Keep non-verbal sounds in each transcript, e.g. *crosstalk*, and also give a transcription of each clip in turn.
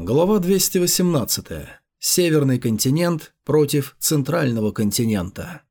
Глава 218. Северный континент против Центрального континента.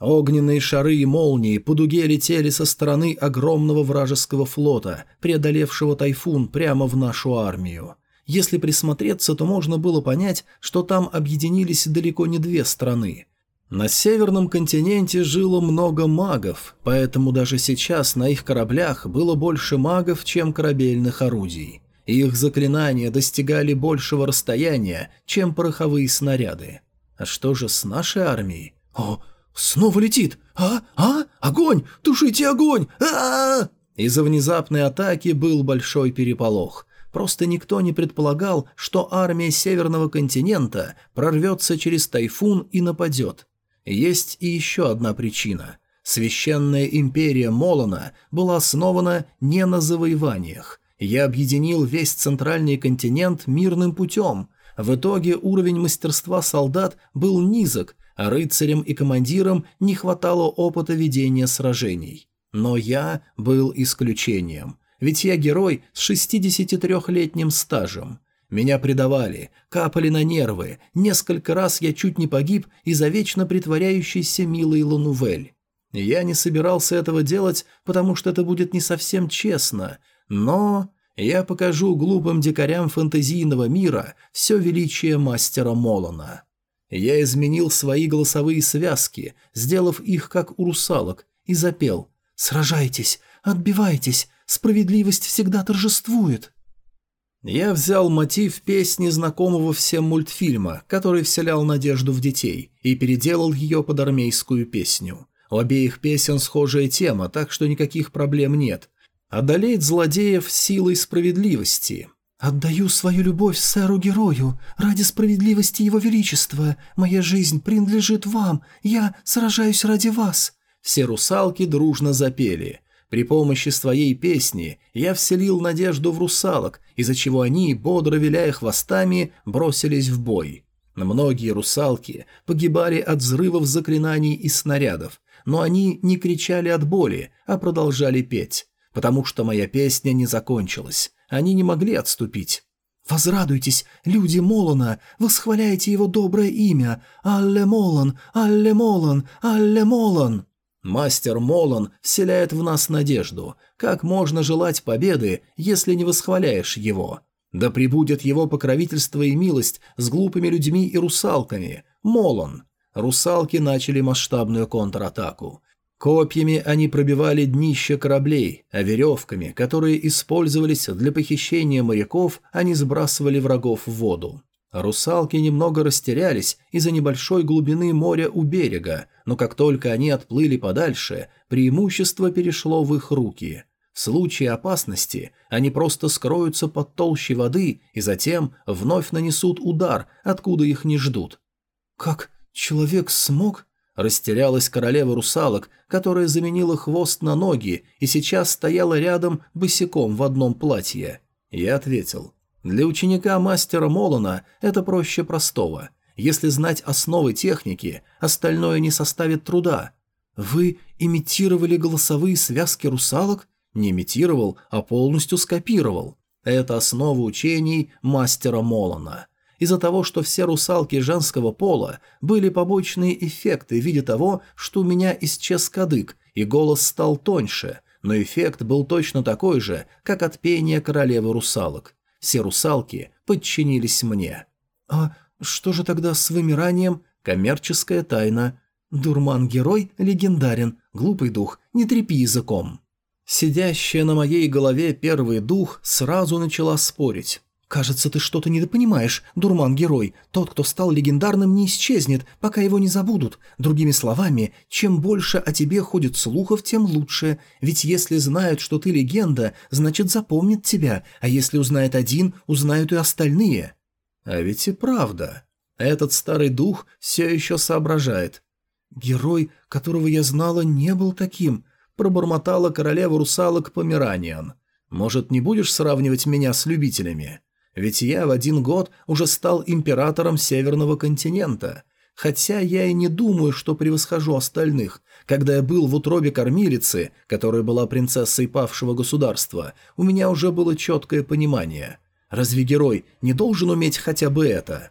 Огненные шары и молнии по дуге летели со стороны огромного вражеского флота, преодолевшего тайфун прямо в нашу армию. Если присмотреться, то можно было понять, что там объединились далеко не две страны. На Северном континенте жило много магов, поэтому даже сейчас на их кораблях было больше магов, чем корабельных орудий. Их заклинания достигали большего расстояния, чем пороховые снаряды. А что же с нашей армией? О, снова летит! А? А? Огонь! Тушите огонь! а, -а, -а Из-за внезапной атаки был большой переполох. Просто никто не предполагал, что армия Северного континента прорвется через тайфун и нападет. Есть и еще одна причина. Священная империя Молона была основана не на завоеваниях. Я объединил весь центральный континент мирным путем. В итоге уровень мастерства солдат был низок, а рыцарям и командирам не хватало опыта ведения сражений. Но я был исключением, ведь я герой с 63-летним стажем. Меня предавали, капали на нервы, несколько раз я чуть не погиб из-за вечно притворяющейся милой Ланувель. Я не собирался этого делать, потому что это будет не совсем честно, но я покажу глупым дикарям фэнтезийного мира все величие мастера Молона. Я изменил свои голосовые связки, сделав их как у русалок, и запел «Сражайтесь, отбивайтесь, справедливость всегда торжествует». Я взял мотив песни знакомого всем мультфильма, который вселял надежду в детей, и переделал ее под армейскую песню. У обеих песен схожая тема, так что никаких проблем нет, Одолеть злодеев силой справедливости. «Отдаю свою любовь сэру-герою. Ради справедливости его величества. Моя жизнь принадлежит вам. Я сражаюсь ради вас». Все русалки дружно запели. При помощи своей песни я вселил надежду в русалок, из-за чего они, бодро виляя хвостами, бросились в бой. Многие русалки погибали от взрывов заклинаний и снарядов, но они не кричали от боли, а продолжали петь потому что моя песня не закончилась. Они не могли отступить. «Возрадуйтесь, люди Молона, восхваляйте его доброе имя! Алле Молон, Алле Молон, Алле Молон!» Мастер Молон вселяет в нас надежду. Как можно желать победы, если не восхваляешь его? Да пребудет его покровительство и милость с глупыми людьми и русалками. Молон. Русалки начали масштабную контратаку. Копьями они пробивали днище кораблей, а веревками, которые использовались для похищения моряков, они сбрасывали врагов в воду. Русалки немного растерялись из-за небольшой глубины моря у берега, но как только они отплыли подальше, преимущество перешло в их руки. В случае опасности они просто скроются под толщей воды и затем вновь нанесут удар, откуда их не ждут. «Как человек смог?» Растерялась королева русалок, которая заменила хвост на ноги и сейчас стояла рядом босиком в одном платье. Я ответил. Для ученика мастера Молона это проще простого. Если знать основы техники, остальное не составит труда. Вы имитировали голосовые связки русалок? Не имитировал, а полностью скопировал. Это основа учений мастера Молона. Из-за того, что все русалки женского пола были побочные эффекты в виде того, что у меня исчез кадык, и голос стал тоньше, но эффект был точно такой же, как от пения королевы русалок. Все русалки подчинились мне. «А что же тогда с вымиранием? Коммерческая тайна. Дурман-герой легендарен, глупый дух, не трепи языком». Сидящая на моей голове первый дух сразу начала спорить. «Кажется, ты что-то недопонимаешь, дурман-герой. Тот, кто стал легендарным, не исчезнет, пока его не забудут. Другими словами, чем больше о тебе ходит слухов, тем лучше. Ведь если знают, что ты легенда, значит запомнят тебя, а если узнает один, узнают и остальные». А ведь и правда. Этот старый дух все еще соображает. «Герой, которого я знала, не был таким», – пробормотала королева русалок Помераниан. «Может, не будешь сравнивать меня с любителями?» Ведь я в один год уже стал императором Северного континента. Хотя я и не думаю, что превосхожу остальных. Когда я был в утробе кормилицы, которая была принцессой павшего государства, у меня уже было четкое понимание. Разве герой не должен уметь хотя бы это?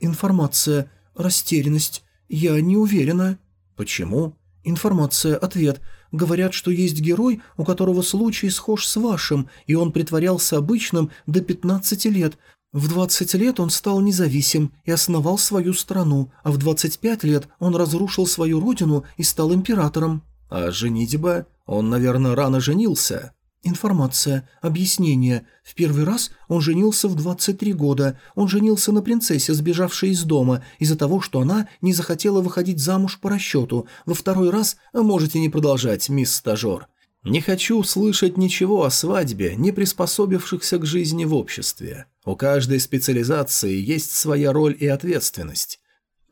Информация. Растерянность. Я не уверена. Почему? Информация. Ответ. Говорят, что есть герой, у которого случай схож с вашим, и он притворялся обычным до 15 лет. В 20 лет он стал независим и основал свою страну, а в 25 лет он разрушил свою родину и стал императором. А женитьба? Он, наверное, рано женился. Информация. Объяснение. В первый раз он женился в 23 года. Он женился на принцессе, сбежавшей из дома, из-за того, что она не захотела выходить замуж по расчету. Во второй раз можете не продолжать, мисс стажер. Не хочу слышать ничего о свадьбе, не приспособившихся к жизни в обществе. У каждой специализации есть своя роль и ответственность.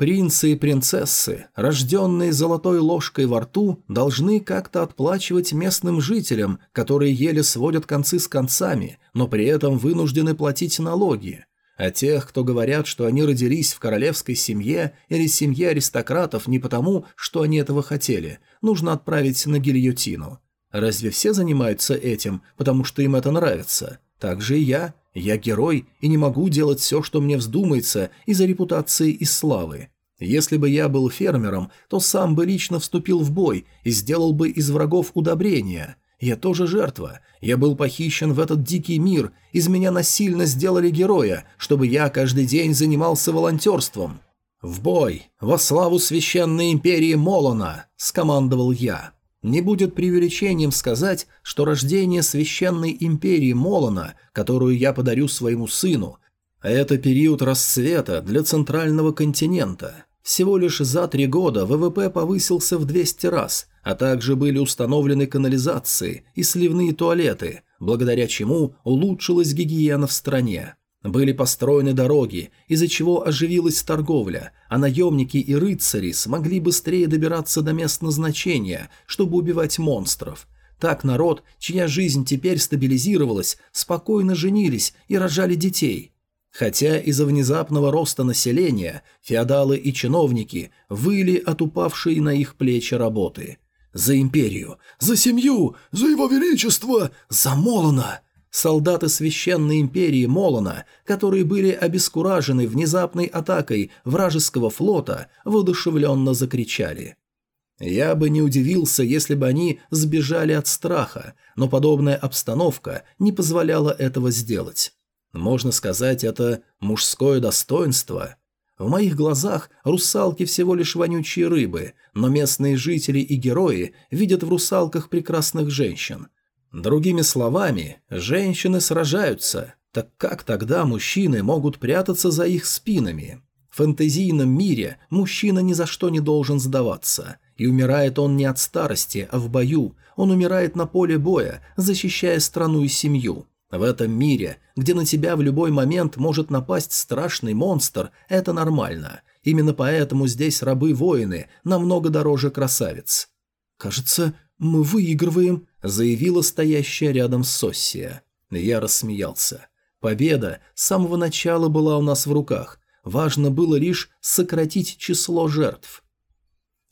Принцы и принцессы, рожденные золотой ложкой во рту, должны как-то отплачивать местным жителям, которые еле сводят концы с концами, но при этом вынуждены платить налоги. А тех, кто говорят, что они родились в королевской семье или семье аристократов не потому, что они этого хотели, нужно отправить на гильотину. Разве все занимаются этим, потому что им это нравится? Так же и я. Я герой и не могу делать все, что мне вздумается из-за репутации и славы. Если бы я был фермером, то сам бы лично вступил в бой и сделал бы из врагов удобрения. Я тоже жертва. Я был похищен в этот дикий мир, из меня насильно сделали героя, чтобы я каждый день занимался волонтерством. «В бой! Во славу священной империи Молона!» – скомандовал я. Не будет преувеличением сказать, что рождение священной империи Молона, которую я подарю своему сыну, это период расцвета для центрального континента. Всего лишь за три года ВВП повысился в 200 раз, а также были установлены канализации и сливные туалеты, благодаря чему улучшилась гигиена в стране. Были построены дороги, из-за чего оживилась торговля, а наемники и рыцари смогли быстрее добираться до мест назначения, чтобы убивать монстров. Так народ, чья жизнь теперь стабилизировалась, спокойно женились и рожали детей. Хотя из-за внезапного роста населения феодалы и чиновники выли от упавшей на их плечи работы. За империю, за семью, за его величество, за Молона! Солдаты священной империи Молона, которые были обескуражены внезапной атакой вражеского флота, воодушевленно закричали. Я бы не удивился, если бы они сбежали от страха, но подобная обстановка не позволяла этого сделать. Можно сказать, это мужское достоинство. В моих глазах русалки всего лишь вонючие рыбы, но местные жители и герои видят в русалках прекрасных женщин – Другими словами, женщины сражаются, так как тогда мужчины могут прятаться за их спинами? В фэнтезийном мире мужчина ни за что не должен сдаваться, и умирает он не от старости, а в бою, он умирает на поле боя, защищая страну и семью. В этом мире, где на тебя в любой момент может напасть страшный монстр, это нормально. Именно поэтому здесь рабы-воины намного дороже красавиц. «Кажется, мы выигрываем», заявила стоящая рядом Соссия. Я рассмеялся. Победа с самого начала была у нас в руках. Важно было лишь сократить число жертв.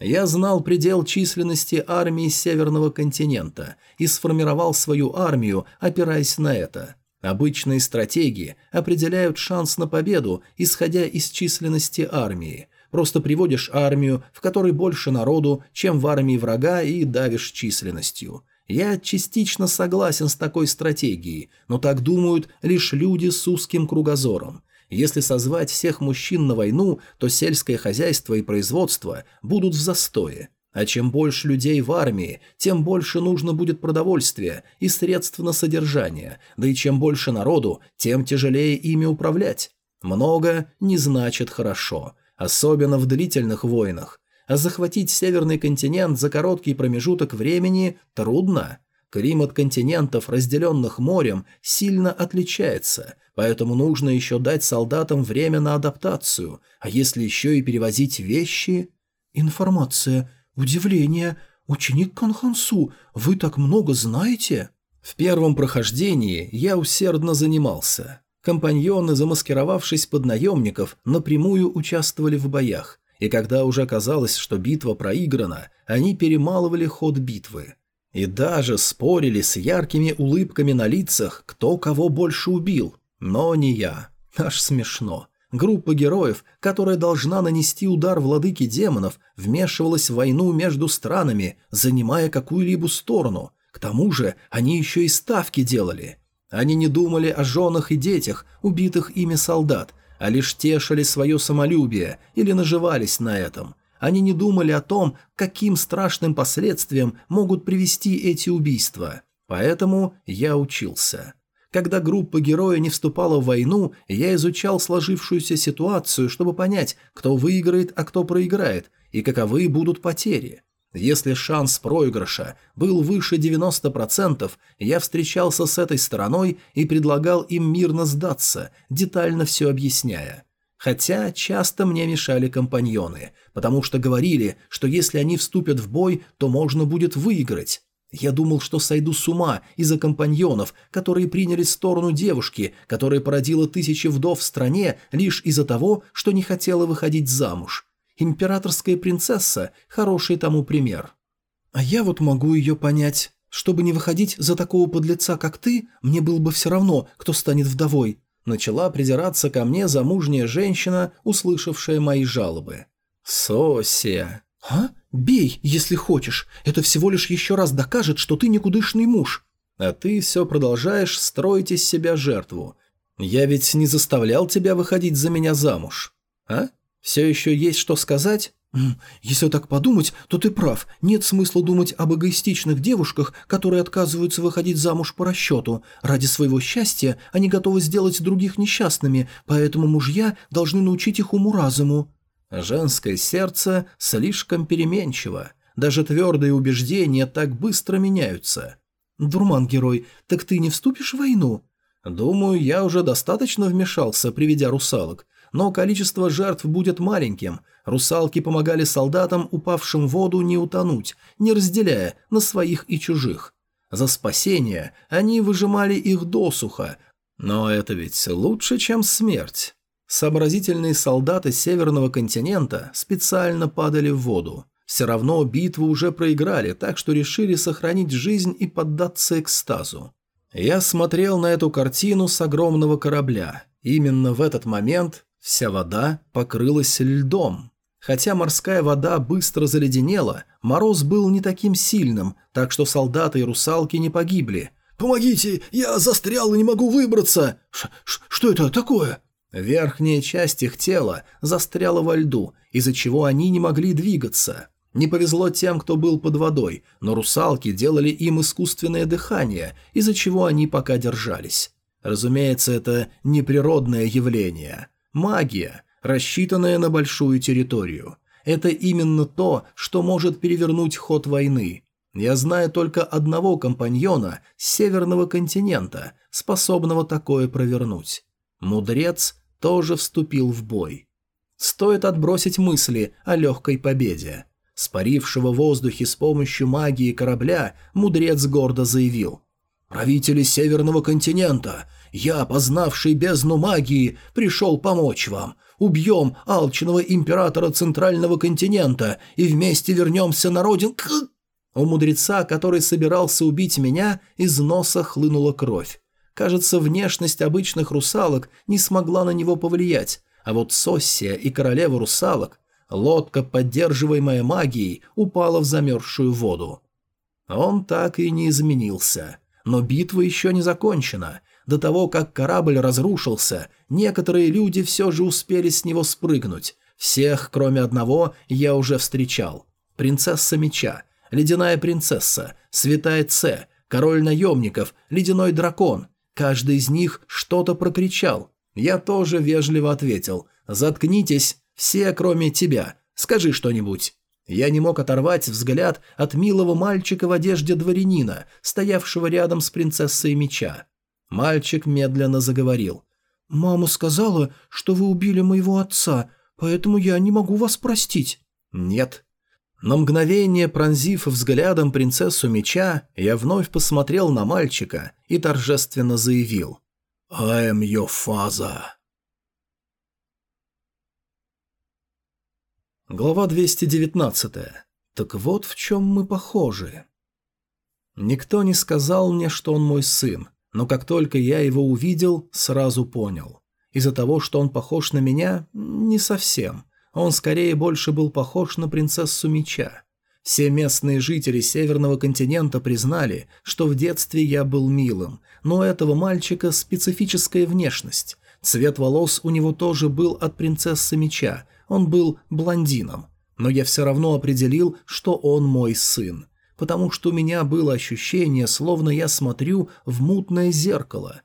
Я знал предел численности армии Северного континента и сформировал свою армию, опираясь на это. Обычные стратегии определяют шанс на победу, исходя из численности армии. Просто приводишь армию, в которой больше народу, чем в армии врага, и давишь численностью. Я частично согласен с такой стратегией, но так думают лишь люди с узким кругозором. Если созвать всех мужчин на войну, то сельское хозяйство и производство будут в застое. А чем больше людей в армии, тем больше нужно будет продовольствия и средств на содержание, да и чем больше народу, тем тяжелее ими управлять. Много не значит хорошо, особенно в длительных войнах а захватить северный континент за короткий промежуток времени трудно. Климат континентов, разделенных морем, сильно отличается, поэтому нужно еще дать солдатам время на адаптацию, а если еще и перевозить вещи... Информация. Удивление. Ученик Канхансу, вы так много знаете? В первом прохождении я усердно занимался. Компаньоны, замаскировавшись под наемников, напрямую участвовали в боях, и когда уже казалось, что битва проиграна, они перемалывали ход битвы. И даже спорили с яркими улыбками на лицах, кто кого больше убил. Но не я. Аж смешно. Группа героев, которая должна нанести удар владыке демонов, вмешивалась в войну между странами, занимая какую-либо сторону. К тому же они еще и ставки делали. Они не думали о женах и детях, убитых ими солдат, а лишь тешили свое самолюбие или наживались на этом. Они не думали о том, каким страшным последствиям могут привести эти убийства. Поэтому я учился. Когда группа героя не вступала в войну, я изучал сложившуюся ситуацию, чтобы понять, кто выиграет, а кто проиграет, и каковы будут потери. Если шанс проигрыша был выше 90%, я встречался с этой стороной и предлагал им мирно сдаться, детально все объясняя. Хотя часто мне мешали компаньоны, потому что говорили, что если они вступят в бой, то можно будет выиграть. Я думал, что сойду с ума из-за компаньонов, которые приняли сторону девушки, которая породила тысячи вдов в стране лишь из-за того, что не хотела выходить замуж. Императорская принцесса – хороший тому пример. А я вот могу ее понять. Чтобы не выходить за такого подлеца, как ты, мне было бы все равно, кто станет вдовой. Начала придираться ко мне замужняя женщина, услышавшая мои жалобы. «Сосия!» «А? Бей, если хочешь. Это всего лишь еще раз докажет, что ты никудышный муж». «А ты все продолжаешь строить из себя жертву. Я ведь не заставлял тебя выходить за меня замуж. А? Все еще есть что сказать?» «Если так подумать, то ты прав. Нет смысла думать об эгоистичных девушках, которые отказываются выходить замуж по расчету. Ради своего счастья они готовы сделать других несчастными, поэтому мужья должны научить их уму-разуму». Женское сердце слишком переменчиво. Даже твердые убеждения так быстро меняются. «Дурман-герой, так ты не вступишь в войну?» «Думаю, я уже достаточно вмешался, приведя русалок. Но количество жертв будет маленьким. Русалки помогали солдатам, упавшим в воду, не утонуть, не разделяя на своих и чужих. За спасение они выжимали их досуха, но это ведь лучше, чем смерть. Сообразительные солдаты Северного континента специально падали в воду. Все равно битву уже проиграли, так что решили сохранить жизнь и поддаться экстазу. Я смотрел на эту картину с огромного корабля. Именно в этот момент вся вода покрылась льдом. Хотя морская вода быстро заледенела, мороз был не таким сильным, так что солдаты и русалки не погибли. «Помогите! Я застрял и не могу выбраться!» Ш -ш «Что это такое?» Верхняя часть их тела застряла во льду, из-за чего они не могли двигаться. Не повезло тем, кто был под водой, но русалки делали им искусственное дыхание, из-за чего они пока держались. Разумеется, это неприродное явление. Магия, рассчитанная на большую территорию. Это именно то, что может перевернуть ход войны. Я знаю только одного компаньона с северного континента, способного такое провернуть. Мудрец тоже вступил в бой. Стоит отбросить мысли о легкой победе. Спарившего в воздухе с помощью магии корабля, мудрец гордо заявил. «Правители Северного континента, я, познавший бездну магии, пришел помочь вам. Убьем алчного императора Центрального континента и вместе вернемся на родину...» У мудреца, который собирался убить меня, из носа хлынула кровь. Кажется, внешность обычных русалок не смогла на него повлиять, а вот Соссия и королева русалок, лодка, поддерживаемая магией, упала в замерзшую воду. Он так и не изменился. Но битва еще не закончена. До того, как корабль разрушился, некоторые люди все же успели с него спрыгнуть. Всех, кроме одного, я уже встречал. Принцесса меча, ледяная принцесса, святая Ц, король наемников, ледяной дракон – Каждый из них что-то прокричал. Я тоже вежливо ответил. «Заткнитесь, все, кроме тебя. Скажи что-нибудь». Я не мог оторвать взгляд от милого мальчика в одежде дворянина, стоявшего рядом с принцессой меча. Мальчик медленно заговорил. «Мама сказала, что вы убили моего отца, поэтому я не могу вас простить». «Нет, на мгновение пронзив взглядом принцессу меча, я вновь посмотрел на мальчика и торжественно заявил «I am your father». Глава 219. Так вот в чем мы похожи. Никто не сказал мне, что он мой сын, но как только я его увидел, сразу понял. Из-за того, что он похож на меня, не совсем. Он скорее больше был похож на принцессу меча. Все местные жители Северного континента признали, что в детстве я был милым, но у этого мальчика специфическая внешность. Цвет волос у него тоже был от принцессы меча, он был блондином. Но я все равно определил, что он мой сын, потому что у меня было ощущение, словно я смотрю в мутное зеркало.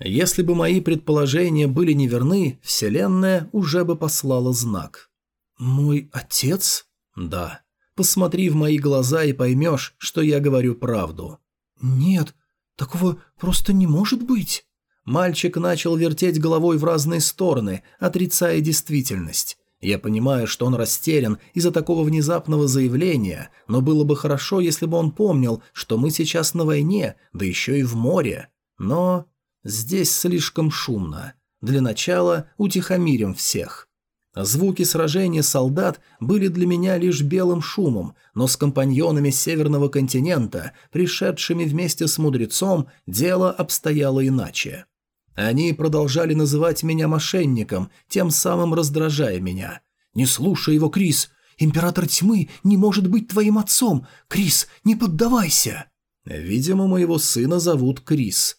Если бы мои предположения были неверны, Вселенная уже бы послала знак. «Мой отец?» «Да». Посмотри в мои глаза и поймешь, что я говорю правду». «Нет, такого просто не может быть». Мальчик начал вертеть головой в разные стороны, отрицая действительность. Я понимаю, что он растерян из-за такого внезапного заявления, но было бы хорошо, если бы он помнил, что мы сейчас на войне, да еще и в море. Но здесь слишком шумно. Для начала утихомирим всех. Звуки сражения солдат были для меня лишь белым шумом, но с компаньонами Северного континента, пришедшими вместе с мудрецом, дело обстояло иначе. Они продолжали называть меня мошенником, тем самым раздражая меня. «Не слушай его, Крис! Император тьмы не может быть твоим отцом! Крис, не поддавайся!» Видимо, моего сына зовут Крис.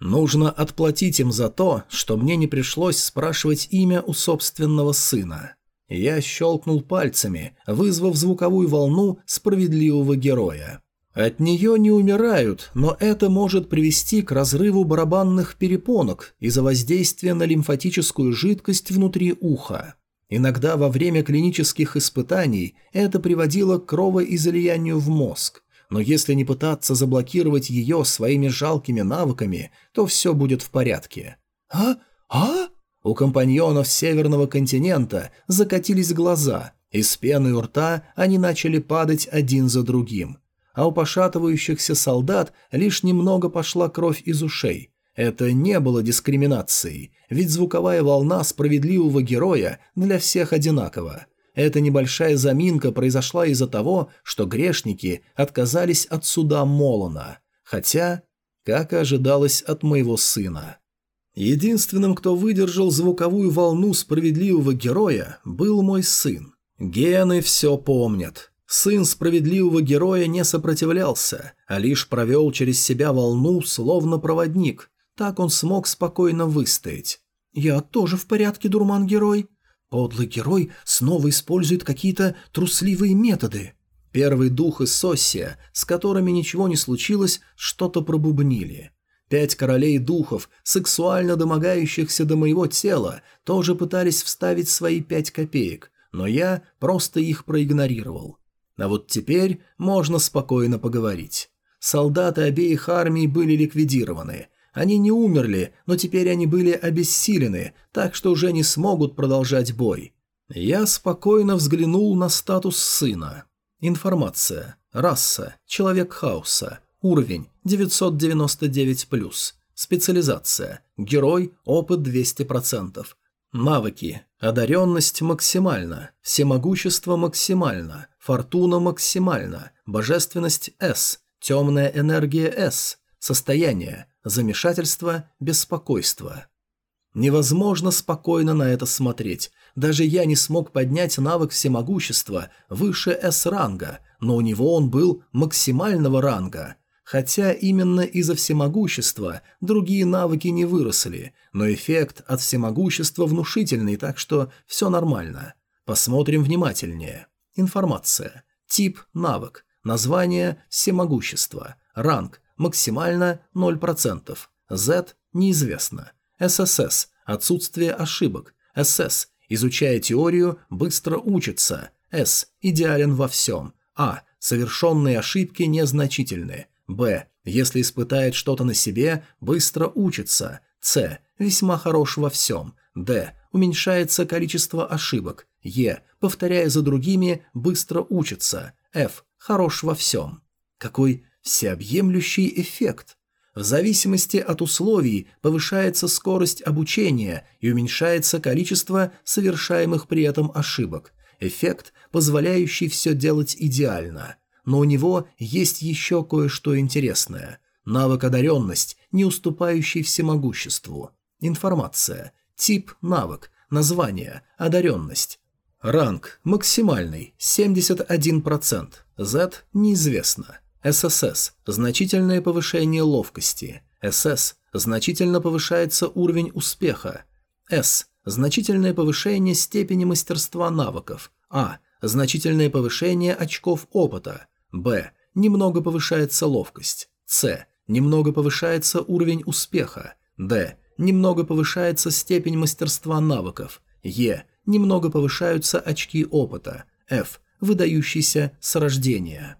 Нужно отплатить им за то, что мне не пришлось спрашивать имя у собственного сына. Я щелкнул пальцами, вызвав звуковую волну справедливого героя. От нее не умирают, но это может привести к разрыву барабанных перепонок из-за воздействия на лимфатическую жидкость внутри уха. Иногда во время клинических испытаний это приводило к кровоизлиянию в мозг но если не пытаться заблокировать ее своими жалкими навыками, то все будет в порядке. «А? А?» У компаньонов Северного континента закатились глаза, из пены у рта они начали падать один за другим. А у пошатывающихся солдат лишь немного пошла кровь из ушей. Это не было дискриминацией, ведь звуковая волна справедливого героя для всех одинакова – эта небольшая заминка произошла из-за того, что грешники отказались от суда Молона, хотя, как и ожидалось от моего сына. Единственным, кто выдержал звуковую волну справедливого героя, был мой сын. Гены все помнят. Сын справедливого героя не сопротивлялся, а лишь провел через себя волну, словно проводник. Так он смог спокойно выстоять. «Я тоже в порядке, дурман-герой», Подлый герой снова использует какие-то трусливые методы. Первый дух из Соссия, с которыми ничего не случилось, что-то пробубнили. Пять королей духов, сексуально домогающихся до моего тела, тоже пытались вставить свои пять копеек, но я просто их проигнорировал. А вот теперь можно спокойно поговорить. Солдаты обеих армий были ликвидированы, они не умерли, но теперь они были обессилены, так что уже не смогут продолжать бой. Я спокойно взглянул на статус сына. Информация. Раса. Человек хаоса. Уровень 999+. Специализация. Герой. Опыт 200%. Навыки. Одаренность максимально. Всемогущество максимально. Фортуна максимально. Божественность S. Темная энергия S. Состояние. Замешательство, беспокойство. Невозможно спокойно на это смотреть. Даже я не смог поднять навык всемогущества выше С-ранга, но у него он был максимального ранга. Хотя именно из-за всемогущества другие навыки не выросли, но эффект от всемогущества внушительный, так что все нормально. Посмотрим внимательнее. Информация. Тип – навык. Название – всемогущество. Ранг максимально 0%, Z – неизвестно, ССС – отсутствие ошибок, СС – изучая теорию, быстро учится, С – идеален во всем, А – совершенные ошибки незначительны, Б – если испытает что-то на себе, быстро учится, С – весьма хорош во всем, Д – уменьшается количество ошибок, Е – повторяя за другими, быстро учится, Ф – хорош во всем. Какой всеобъемлющий эффект. В зависимости от условий повышается скорость обучения и уменьшается количество совершаемых при этом ошибок. Эффект, позволяющий все делать идеально. Но у него есть еще кое-что интересное. Навык одаренность, не уступающий всемогуществу. Информация. Тип навык. Название. Одаренность. Ранг. Максимальный. 71%. Z. Неизвестно. ССС. Значительное повышение ловкости. СС. Значительно повышается уровень успеха. С. Значительное повышение степени мастерства навыков. А. Значительное повышение очков опыта. Б. Немного повышается ловкость. С. Немного повышается уровень успеха. Д. Немного повышается степень мастерства навыков. Е. Немного повышаются очки опыта. F. Выдающийся с рождения.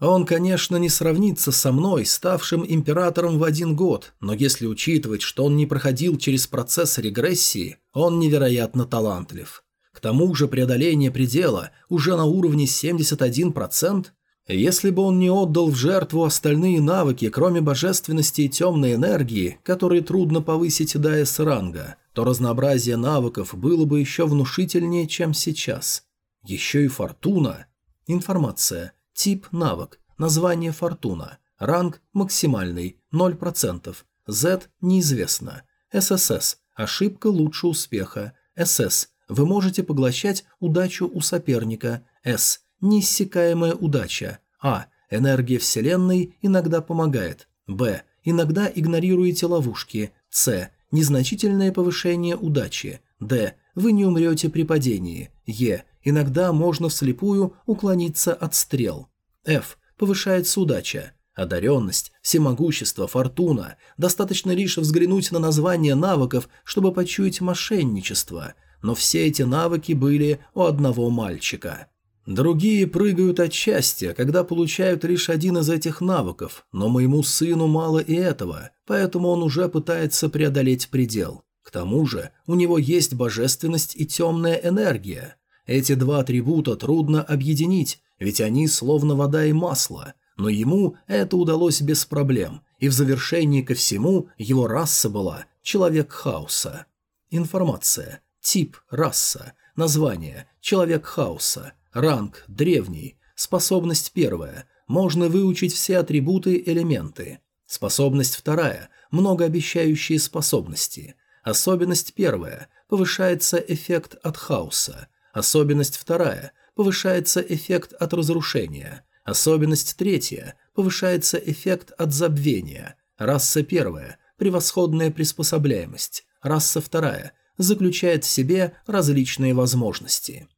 Он, конечно, не сравнится со мной, ставшим императором в один год, но если учитывать, что он не проходил через процесс регрессии, он невероятно талантлив. К тому же преодоление предела уже на уровне 71%. Если бы он не отдал в жертву остальные навыки, кроме божественности и темной энергии, которые трудно повысить до С-ранга, то разнообразие навыков было бы еще внушительнее, чем сейчас. Еще и фортуна. Информация. Тип – навык. Название – фортуна. Ранг – максимальный, 0%. Z – неизвестно. ССС – ошибка лучше успеха. СС – вы можете поглощать удачу у соперника. С – неиссякаемая удача. А – энергия Вселенной иногда помогает. Б – иногда игнорируете ловушки. С – незначительное повышение удачи. Д – вы не умрете при падении. Е – иногда можно вслепую уклониться от стрел. F. Повышается удача. Одаренность, всемогущество, фортуна. Достаточно лишь взглянуть на название навыков, чтобы почуять мошенничество. Но все эти навыки были у одного мальчика. Другие прыгают от счастья, когда получают лишь один из этих навыков, но моему сыну мало и этого, поэтому он уже пытается преодолеть предел. К тому же у него есть божественность и темная энергия. Эти два атрибута трудно объединить, ведь они словно вода и масло, но ему это удалось без проблем, и в завершении ко всему его раса была «Человек хаоса». Информация. Тип – раса. Название – Человек хаоса. Ранг – древний. Способность первая. Можно выучить все атрибуты элементы. Способность вторая. Многообещающие способности. Особенность первая. Повышается эффект от хаоса. Особенность вторая повышается эффект от разрушения. Особенность третья – повышается эффект от забвения. Раса первая – превосходная приспособляемость. Раса вторая – заключает в себе различные возможности.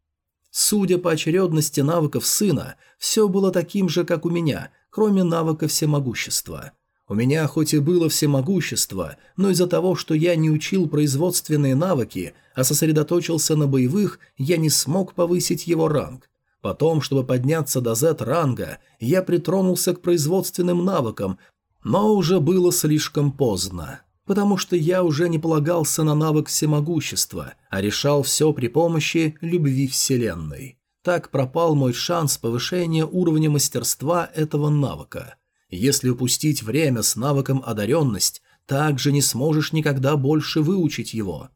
Судя по очередности навыков сына, все было таким же, как у меня, кроме навыка всемогущества – у меня хоть и было всемогущество, но из-за того, что я не учил производственные навыки, а сосредоточился на боевых, я не смог повысить его ранг. Потом, чтобы подняться до Z-ранга, я притронулся к производственным навыкам, но уже было слишком поздно. Потому что я уже не полагался на навык всемогущества, а решал все при помощи любви Вселенной. Так пропал мой шанс повышения уровня мастерства этого навыка. Если упустить время с навыком одаренность, также не сможешь никогда больше выучить его.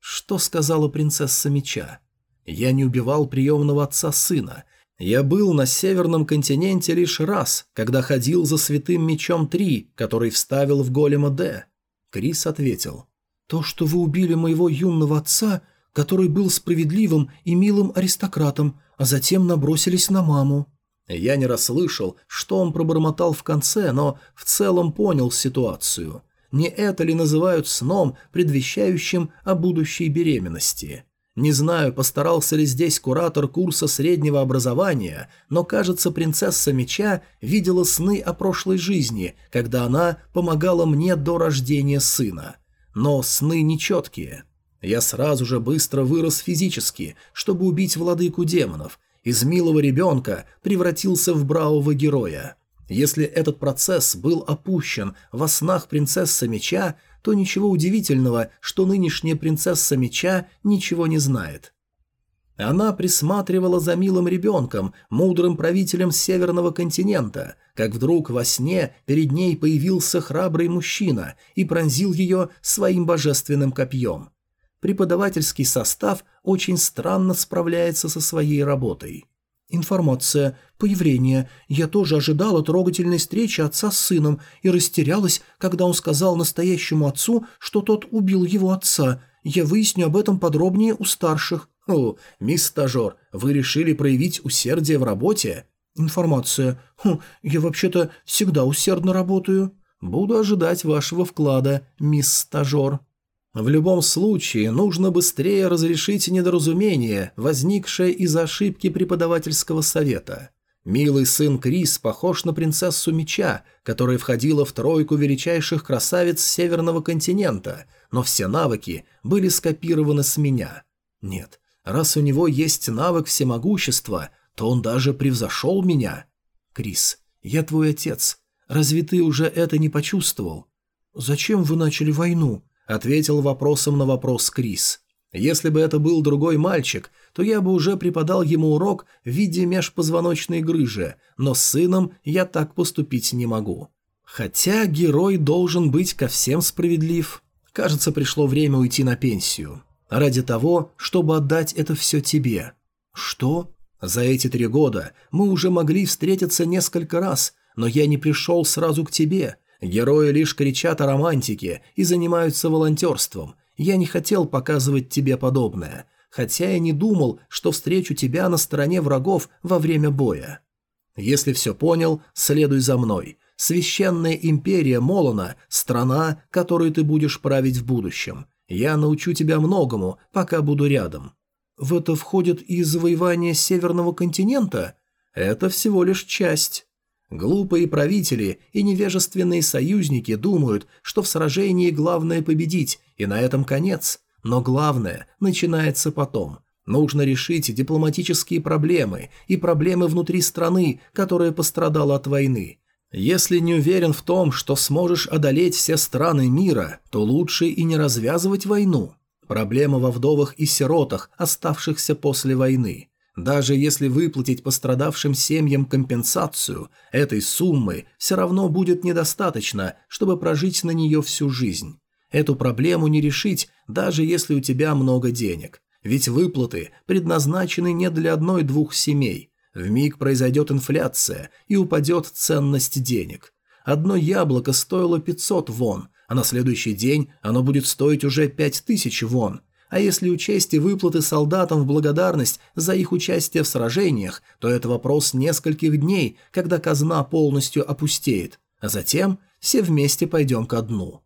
Что сказала принцесса меча? Я не убивал приемного отца сына. Я был на северном континенте лишь раз, когда ходил за святым мечом 3, который вставил в голема Д. Крис ответил. «То, что вы убили моего юного отца, который был справедливым и милым аристократом, а затем набросились на маму». Я не расслышал, что он пробормотал в конце, но в целом понял ситуацию. Не это ли называют сном, предвещающим о будущей беременности? Не знаю, постарался ли здесь куратор курса среднего образования, но, кажется, принцесса меча видела сны о прошлой жизни, когда она помогала мне до рождения сына. Но сны нечеткие. Я сразу же быстро вырос физически, чтобы убить владыку демонов, из милого ребенка превратился в бравого героя. Если этот процесс был опущен во снах принцессы меча, то ничего удивительного, что нынешняя принцесса меча ничего не знает. Она присматривала за милым ребенком, мудрым правителем северного континента, как вдруг во сне перед ней появился храбрый мужчина и пронзил ее своим божественным копьем преподавательский состав очень странно справляется со своей работой. Информация. Появление. Я тоже ожидала трогательной встречи отца с сыном и растерялась, когда он сказал настоящему отцу, что тот убил его отца. Я выясню об этом подробнее у старших. О, мисс стажер, вы решили проявить усердие в работе? Информация. Хм, я вообще-то всегда усердно работаю. Буду ожидать вашего вклада, мисс стажер. В любом случае, нужно быстрее разрешить недоразумение, возникшее из-за ошибки преподавательского совета. Милый сын Крис похож на принцессу меча, которая входила в тройку величайших красавиц Северного континента, но все навыки были скопированы с меня. Нет, раз у него есть навык всемогущества, то он даже превзошел меня. Крис, я твой отец. Разве ты уже это не почувствовал? Зачем вы начали войну? Ответил вопросом на вопрос Крис. Если бы это был другой мальчик, то я бы уже преподал ему урок в виде межпозвоночной грыжи, но с сыном я так поступить не могу. Хотя герой должен быть ко всем справедлив. Кажется, пришло время уйти на пенсию. Ради того, чтобы отдать это все тебе. Что? За эти три года мы уже могли встретиться несколько раз, но я не пришел сразу к тебе. Герои лишь кричат о романтике и занимаются волонтерством. Я не хотел показывать тебе подобное, хотя я не думал, что встречу тебя на стороне врагов во время боя. Если все понял, следуй за мной. Священная империя Молона – страна, которой ты будешь править в будущем. Я научу тебя многому, пока буду рядом. В это входит и завоевание Северного континента? Это всего лишь часть. Глупые правители и невежественные союзники думают, что в сражении главное победить, и на этом конец. Но главное начинается потом. Нужно решить дипломатические проблемы и проблемы внутри страны, которая пострадала от войны. Если не уверен в том, что сможешь одолеть все страны мира, то лучше и не развязывать войну. Проблема во вдовах и сиротах, оставшихся после войны. Даже если выплатить пострадавшим семьям компенсацию, этой суммы все равно будет недостаточно, чтобы прожить на нее всю жизнь. Эту проблему не решить, даже если у тебя много денег. Ведь выплаты предназначены не для одной-двух семей. В миг произойдет инфляция и упадет ценность денег. Одно яблоко стоило 500 вон, а на следующий день оно будет стоить уже 5000 вон – а если учесть и выплаты солдатам в благодарность за их участие в сражениях, то это вопрос нескольких дней, когда казна полностью опустеет. А затем все вместе пойдем ко дну.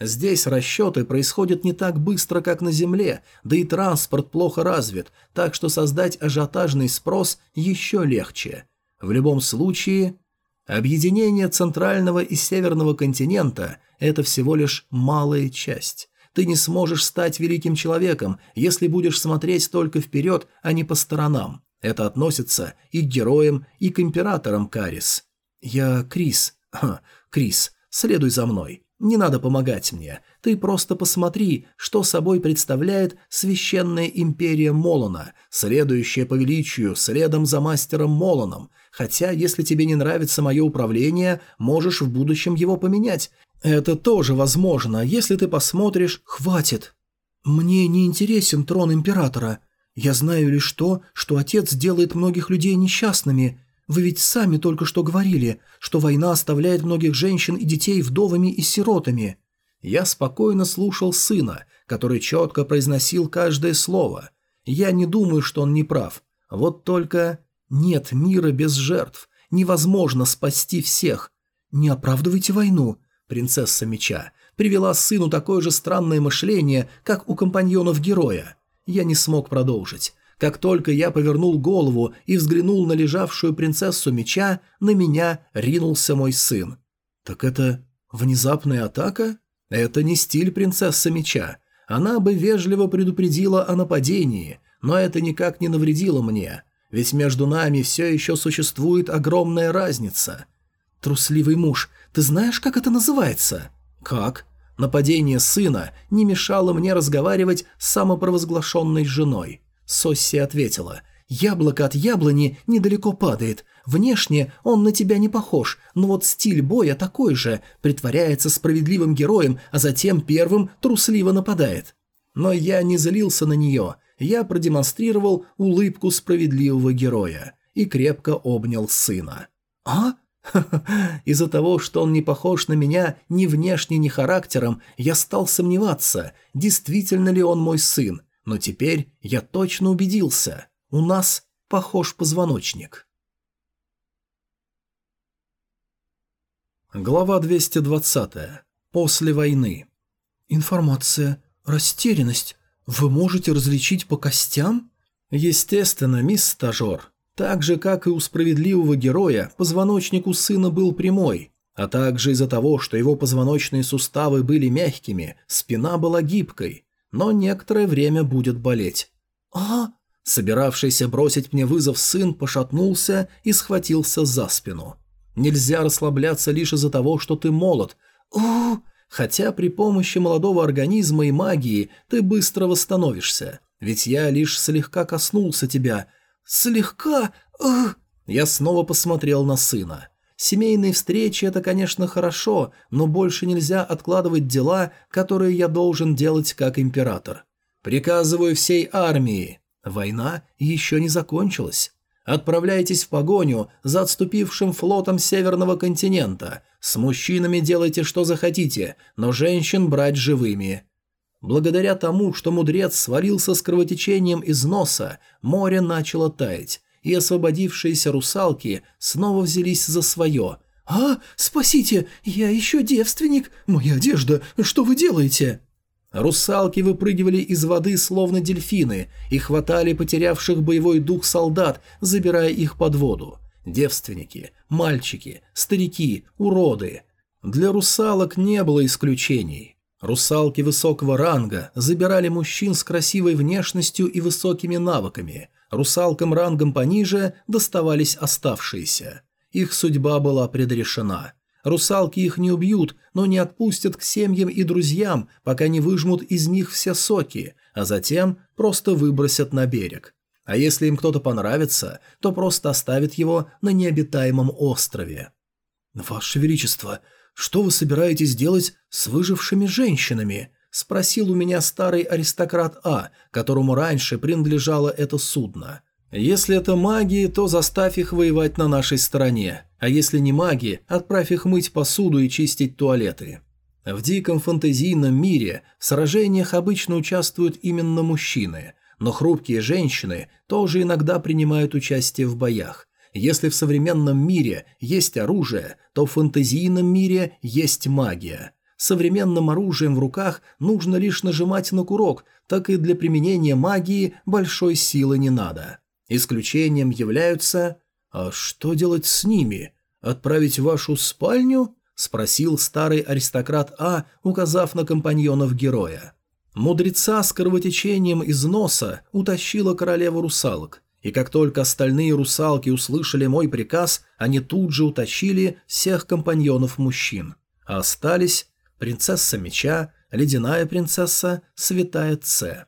Здесь расчеты происходят не так быстро, как на Земле, да и транспорт плохо развит, так что создать ажиотажный спрос еще легче. В любом случае, объединение Центрального и Северного континента – это всего лишь малая часть. Ты не сможешь стать великим человеком, если будешь смотреть только вперед, а не по сторонам. Это относится и к героям, и к императорам Карис. Я Крис. Ха, Крис, следуй за мной. Не надо помогать мне. Ты просто посмотри, что собой представляет священная империя Молона, следующая по величию следом за мастером Молоном. Хотя, если тебе не нравится мое управление, можешь в будущем его поменять. Это тоже возможно, если ты посмотришь «Хватит». Мне не интересен трон императора. Я знаю лишь то, что отец делает многих людей несчастными. Вы ведь сами только что говорили, что война оставляет многих женщин и детей вдовами и сиротами. Я спокойно слушал сына, который четко произносил каждое слово. Я не думаю, что он не прав. Вот только нет мира без жертв. Невозможно спасти всех. Не оправдывайте войну принцесса меча, привела сыну такое же странное мышление, как у компаньонов героя. Я не смог продолжить. Как только я повернул голову и взглянул на лежавшую принцессу меча, на меня ринулся мой сын. Так это внезапная атака? Это не стиль принцессы меча. Она бы вежливо предупредила о нападении, но это никак не навредило мне, ведь между нами все еще существует огромная разница. Трусливый муж, ты знаешь, как это называется?» «Как?» Нападение сына не мешало мне разговаривать с самопровозглашенной женой. Сосси ответила. «Яблоко от яблони недалеко падает. Внешне он на тебя не похож, но вот стиль боя такой же. Притворяется справедливым героем, а затем первым трусливо нападает». Но я не злился на нее. Я продемонстрировал улыбку справедливого героя. и крепко обнял сына. «А?» *laughs* Из-за того, что он не похож на меня ни внешне, ни характером, я стал сомневаться, действительно ли он мой сын, но теперь я точно убедился. У нас похож позвоночник. Глава 220. После войны. Информация. Растерянность. Вы можете различить по костям? Естественно, мисс стажер. Так же, как и у справедливого героя, позвоночник у сына был прямой, а также из-за того, что его позвоночные суставы были мягкими, спина была гибкой, но некоторое время будет болеть. «А?» Собиравшийся бросить мне вызов сын пошатнулся и схватился за спину. Нельзя расслабляться лишь из-за того, что ты молод. Ух! Хотя при помощи молодого организма и магии ты быстро восстановишься. Ведь я лишь слегка коснулся тебя, «Слегка... Ugh. Я снова посмотрел на сына. Семейные встречи – это, конечно, хорошо, но больше нельзя откладывать дела, которые я должен делать как император. Приказываю всей армии. Война еще не закончилась. Отправляйтесь в погоню за отступившим флотом Северного континента. С мужчинами делайте, что захотите, но женщин брать живыми. Благодаря тому, что мудрец свалился с кровотечением из носа, море начало таять, и освободившиеся русалки снова взялись за свое. «А, спасите, я еще девственник! Моя одежда, что вы делаете?» Русалки выпрыгивали из воды, словно дельфины, и хватали потерявших боевой дух солдат, забирая их под воду. Девственники, мальчики, старики, уроды. Для русалок не было исключений. Русалки высокого ранга забирали мужчин с красивой внешностью и высокими навыками. Русалкам рангом пониже доставались оставшиеся. Их судьба была предрешена. Русалки их не убьют, но не отпустят к семьям и друзьям, пока не выжмут из них все соки, а затем просто выбросят на берег. А если им кто-то понравится, то просто оставят его на необитаемом острове. «Ваше Величество, «Что вы собираетесь делать с выжившими женщинами?» – спросил у меня старый аристократ А, которому раньше принадлежало это судно. «Если это маги, то заставь их воевать на нашей стороне, а если не маги, отправь их мыть посуду и чистить туалеты». В диком фантазийном мире в сражениях обычно участвуют именно мужчины, но хрупкие женщины тоже иногда принимают участие в боях, если в современном мире есть оружие, то в фэнтезийном мире есть магия. Современным оружием в руках нужно лишь нажимать на курок, так и для применения магии большой силы не надо. Исключением являются... «А что делать с ними? Отправить в вашу спальню?» – спросил старый аристократ А, указав на компаньонов героя. Мудреца с кровотечением из носа утащила королева русалок – и как только остальные русалки услышали мой приказ, они тут же утащили всех компаньонов мужчин. А остались принцесса меча, ледяная принцесса, святая Ц.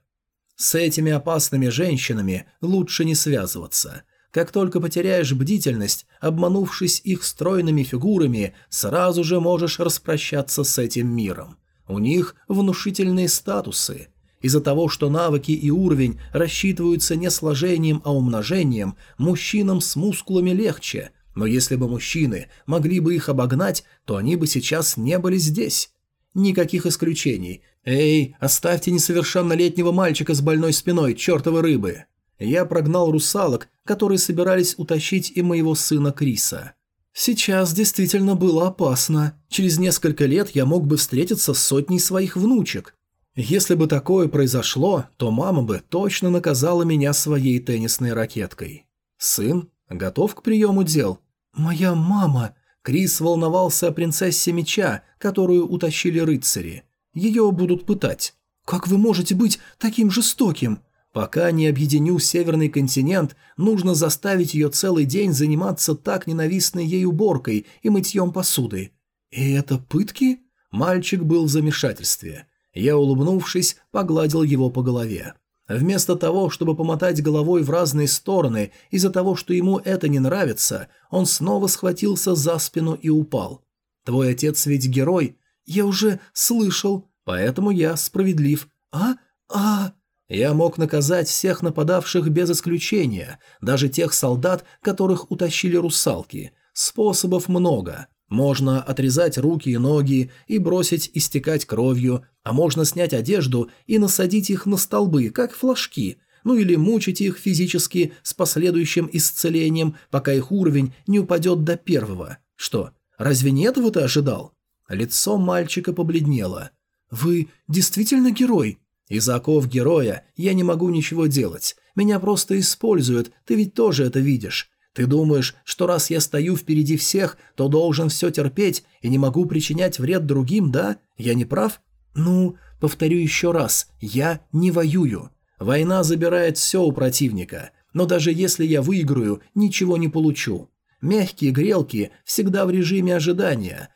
С этими опасными женщинами лучше не связываться. Как только потеряешь бдительность, обманувшись их стройными фигурами, сразу же можешь распрощаться с этим миром. У них внушительные статусы – из-за того, что навыки и уровень рассчитываются не сложением, а умножением, мужчинам с мускулами легче, но если бы мужчины могли бы их обогнать, то они бы сейчас не были здесь. Никаких исключений. «Эй, оставьте несовершеннолетнего мальчика с больной спиной, чертовы рыбы!» Я прогнал русалок, которые собирались утащить и моего сына Криса. Сейчас действительно было опасно. Через несколько лет я мог бы встретиться с сотней своих внучек. Если бы такое произошло, то мама бы точно наказала меня своей теннисной ракеткой. Сын готов к приему дел. «Моя мама...» Крис волновался о принцессе меча, которую утащили рыцари. Ее будут пытать. «Как вы можете быть таким жестоким?» Пока не объединю Северный континент, нужно заставить ее целый день заниматься так ненавистной ей уборкой и мытьем посуды. И это пытки? Мальчик был в замешательстве. Я, улыбнувшись, погладил его по голове. Вместо того, чтобы помотать головой в разные стороны из-за того, что ему это не нравится, он снова схватился за спину и упал. «Твой отец ведь герой?» «Я уже слышал, поэтому я справедлив». «А? А?» Я мог наказать всех нападавших без исключения, даже тех солдат, которых утащили русалки. Способов много. Можно отрезать руки и ноги и бросить истекать кровью, а можно снять одежду и насадить их на столбы, как флажки, ну или мучить их физически с последующим исцелением, пока их уровень не упадет до первого. Что, разве не этого ты ожидал? Лицо мальчика побледнело. «Вы действительно герой?» «Из-за оков героя я не могу ничего делать. Меня просто используют, ты ведь тоже это видишь. Ты думаешь, что раз я стою впереди всех, то должен все терпеть и не могу причинять вред другим, да? Я не прав? Ну, повторю еще раз, я не воюю. Война забирает все у противника, но даже если я выиграю, ничего не получу. Мягкие грелки всегда в режиме ожидания.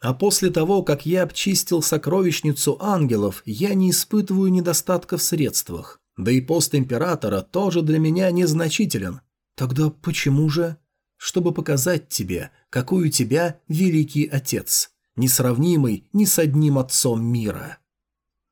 А после того, как я обчистил сокровищницу ангелов, я не испытываю недостатка в средствах. Да и пост императора тоже для меня незначителен. Тогда почему же? Чтобы показать тебе, какой у тебя великий отец, несравнимый ни с одним отцом мира.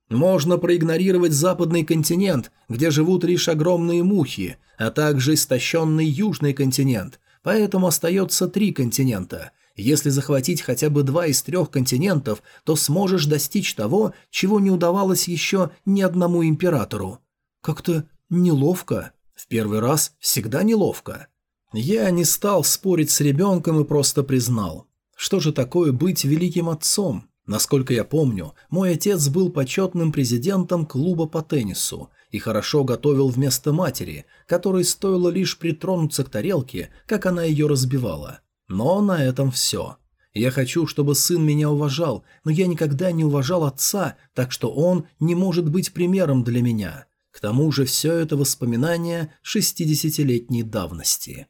Можно проигнорировать западный континент, где живут лишь огромные мухи, а также истощенный южный континент, поэтому остается три континента. Если захватить хотя бы два из трех континентов, то сможешь достичь того, чего не удавалось еще ни одному императору. Как-то неловко. В первый раз всегда неловко. Я не стал спорить с ребенком и просто признал. Что же такое быть великим отцом? Насколько я помню, мой отец был почетным президентом клуба по теннису и хорошо готовил вместо матери, которой стоило лишь притронуться к тарелке, как она ее разбивала. Но на этом все. Я хочу, чтобы сын меня уважал, но я никогда не уважал отца, так что он не может быть примером для меня. К тому же все это воспоминания шестидесятилетней давности.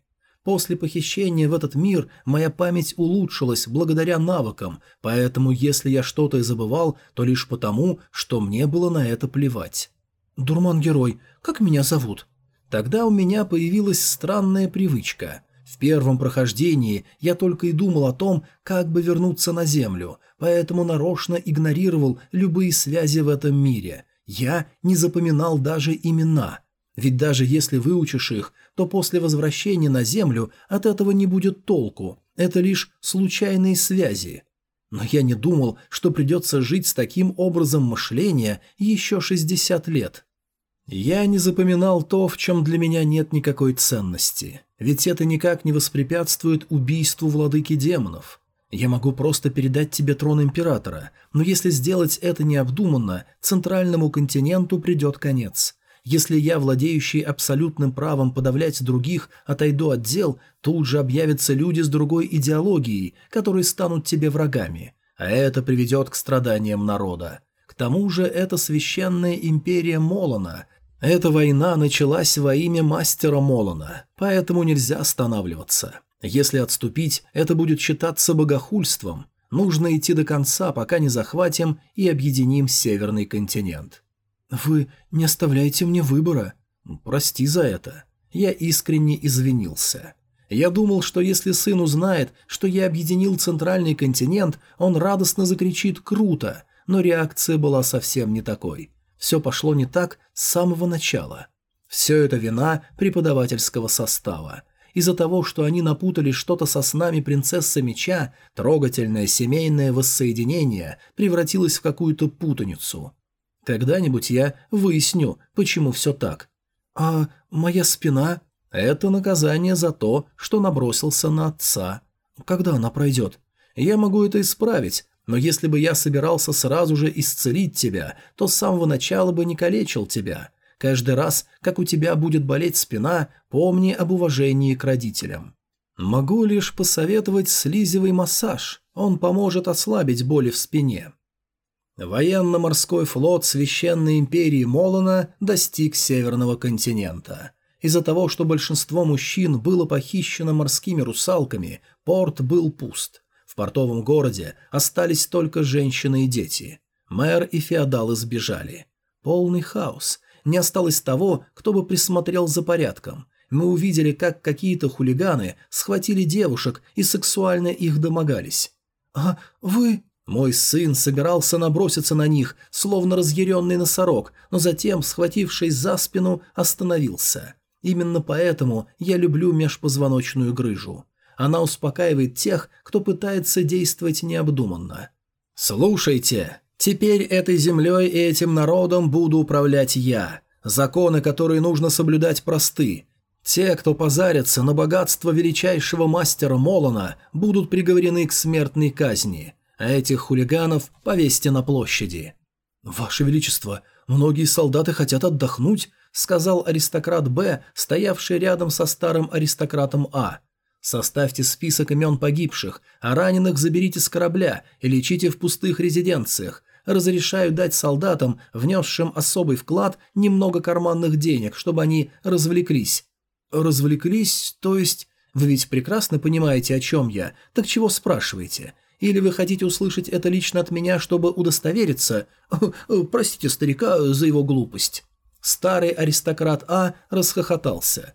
После похищения в этот мир моя память улучшилась благодаря навыкам, поэтому если я что-то и забывал, то лишь потому, что мне было на это плевать. «Дурман-герой, как меня зовут?» Тогда у меня появилась странная привычка. В первом прохождении я только и думал о том, как бы вернуться на Землю, поэтому нарочно игнорировал любые связи в этом мире, я не запоминал даже имена, ведь даже если выучишь их, то после возвращения на Землю от этого не будет толку, это лишь случайные связи. Но я не думал, что придется жить с таким образом мышления еще 60 лет. Я не запоминал то, в чем для меня нет никакой ценности, ведь это никак не воспрепятствует убийству владыки демонов. Я могу просто передать тебе трон императора, но если сделать это необдуманно, центральному континенту придет конец. Если я, владеющий абсолютным правом подавлять других, отойду от дел, тут же объявятся люди с другой идеологией, которые станут тебе врагами. А это приведет к страданиям народа. К тому же это священная империя Молона. Эта война началась во имя мастера Молона, поэтому нельзя останавливаться. Если отступить, это будет считаться богохульством. Нужно идти до конца, пока не захватим и объединим Северный континент. Вы не оставляете мне выбора. Прости за это. Я искренне извинился. Я думал, что если сын узнает, что я объединил Центральный континент, он радостно закричит «круто», но реакция была совсем не такой. Все пошло не так с самого начала. Все это вина преподавательского состава. Из-за того, что они напутали что-то со снами принцессы меча, трогательное семейное воссоединение превратилось в какую-то путаницу. Когда-нибудь я выясню, почему все так. А моя спина – это наказание за то, что набросился на отца. Когда она пройдет? Я могу это исправить, но если бы я собирался сразу же исцелить тебя, то с самого начала бы не калечил тебя. Каждый раз, как у тебя будет болеть спина, помни об уважении к родителям. Могу лишь посоветовать слизевый массаж, он поможет ослабить боли в спине. Военно-морской флот Священной империи Молона достиг Северного континента. Из-за того, что большинство мужчин было похищено морскими русалками, порт был пуст. В портовом городе остались только женщины и дети. Мэр и феодалы сбежали. Полный хаос – не осталось того, кто бы присмотрел за порядком. Мы увидели, как какие-то хулиганы схватили девушек и сексуально их домогались. «А вы...» Мой сын собирался наброситься на них, словно разъяренный носорог, но затем, схватившись за спину, остановился. Именно поэтому я люблю межпозвоночную грыжу. Она успокаивает тех, кто пытается действовать необдуманно. «Слушайте, теперь этой землей и этим народом буду управлять я. Законы, которые нужно соблюдать, просты. Те, кто позарятся на богатство величайшего мастера Молона, будут приговорены к смертной казни а этих хулиганов повесьте на площади». «Ваше Величество, многие солдаты хотят отдохнуть», сказал аристократ Б, стоявший рядом со старым аристократом А. «Составьте список имен погибших, а раненых заберите с корабля и лечите в пустых резиденциях. Разрешаю дать солдатам, внесшим особый вклад, немного карманных денег, чтобы они развлеклись». «Развлеклись? То есть...» «Вы ведь прекрасно понимаете, о чем я. Так чего спрашиваете? Или вы хотите услышать это лично от меня, чтобы удостовериться? *laughs* Простите старика за его глупость». Старый аристократ А расхохотался.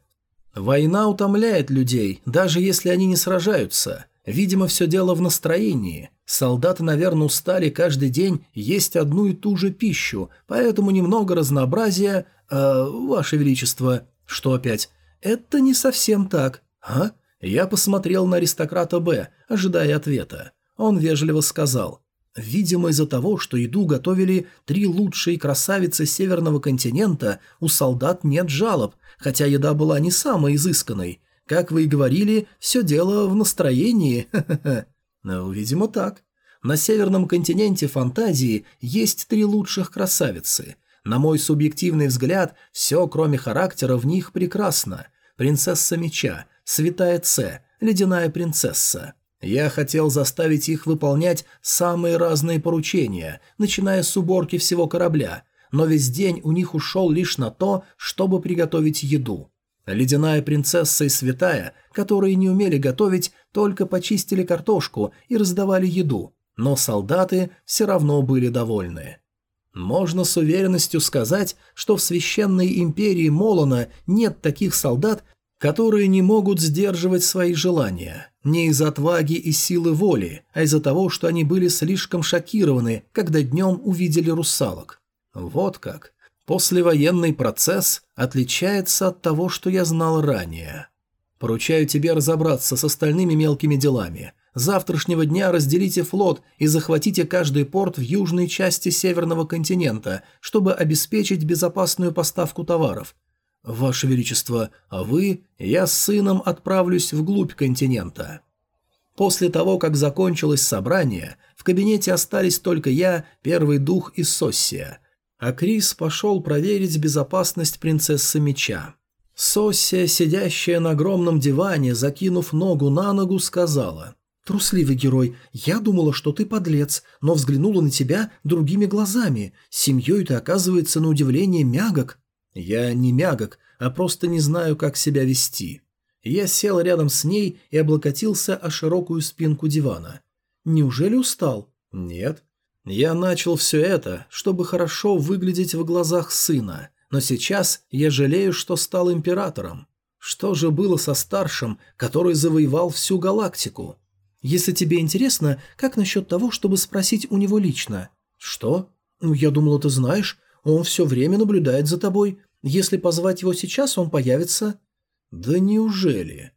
«Война утомляет людей, даже если они не сражаются. Видимо, все дело в настроении. Солдаты, наверное, устали каждый день есть одну и ту же пищу, поэтому немного разнообразия... Э, Ваше Величество... Что опять? Это не совсем так. А? Я посмотрел на аристократа Б, ожидая ответа. Он вежливо сказал, «Видимо, из-за того, что еду готовили три лучшие красавицы северного континента, у солдат нет жалоб, хотя еда была не самой изысканной. Как вы и говорили, все дело в настроении. *laughs* Ну, видимо, так. На северном континенте фантазии есть три лучших красавицы. На мой субъективный взгляд, все, кроме характера, в них прекрасно. Принцесса меча, святая Ц, ледяная принцесса. Я хотел заставить их выполнять самые разные поручения, начиная с уборки всего корабля, но весь день у них ушел лишь на то, чтобы приготовить еду. Ледяная принцесса и святая, которые не умели готовить, только почистили картошку и раздавали еду, но солдаты все равно были довольны. Можно с уверенностью сказать, что в священной империи Молона нет таких солдат, которые не могут сдерживать свои желания. Не из отваги и силы воли, а из-за того, что они были слишком шокированы, когда днем увидели русалок. Вот как. Послевоенный процесс отличается от того, что я знал ранее. Поручаю тебе разобраться с остальными мелкими делами. Завтрашнего дня разделите флот и захватите каждый порт в южной части Северного континента, чтобы обеспечить безопасную поставку товаров. «Ваше Величество, а вы, я с сыном отправлюсь вглубь континента». После того, как закончилось собрание, в кабинете остались только я, первый дух и Соссия. А Крис пошел проверить безопасность принцессы меча. Соссия, сидящая на огромном диване, закинув ногу на ногу, сказала «Трусливый герой, я думала, что ты подлец, но взглянула на тебя другими глазами. Семьей ты, оказывается, на удивление мягок». Я не мягок, а просто не знаю, как себя вести. Я сел рядом с ней и облокотился о широкую спинку дивана. Неужели устал? Нет. Я начал все это, чтобы хорошо выглядеть в глазах сына, но сейчас я жалею, что стал императором. Что же было со старшим, который завоевал всю галактику? Если тебе интересно, как насчет того, чтобы спросить у него лично? Что? Ну, я думал, ты знаешь. Он все время наблюдает за тобой. Если позвать его сейчас, он появится...» «Да неужели?»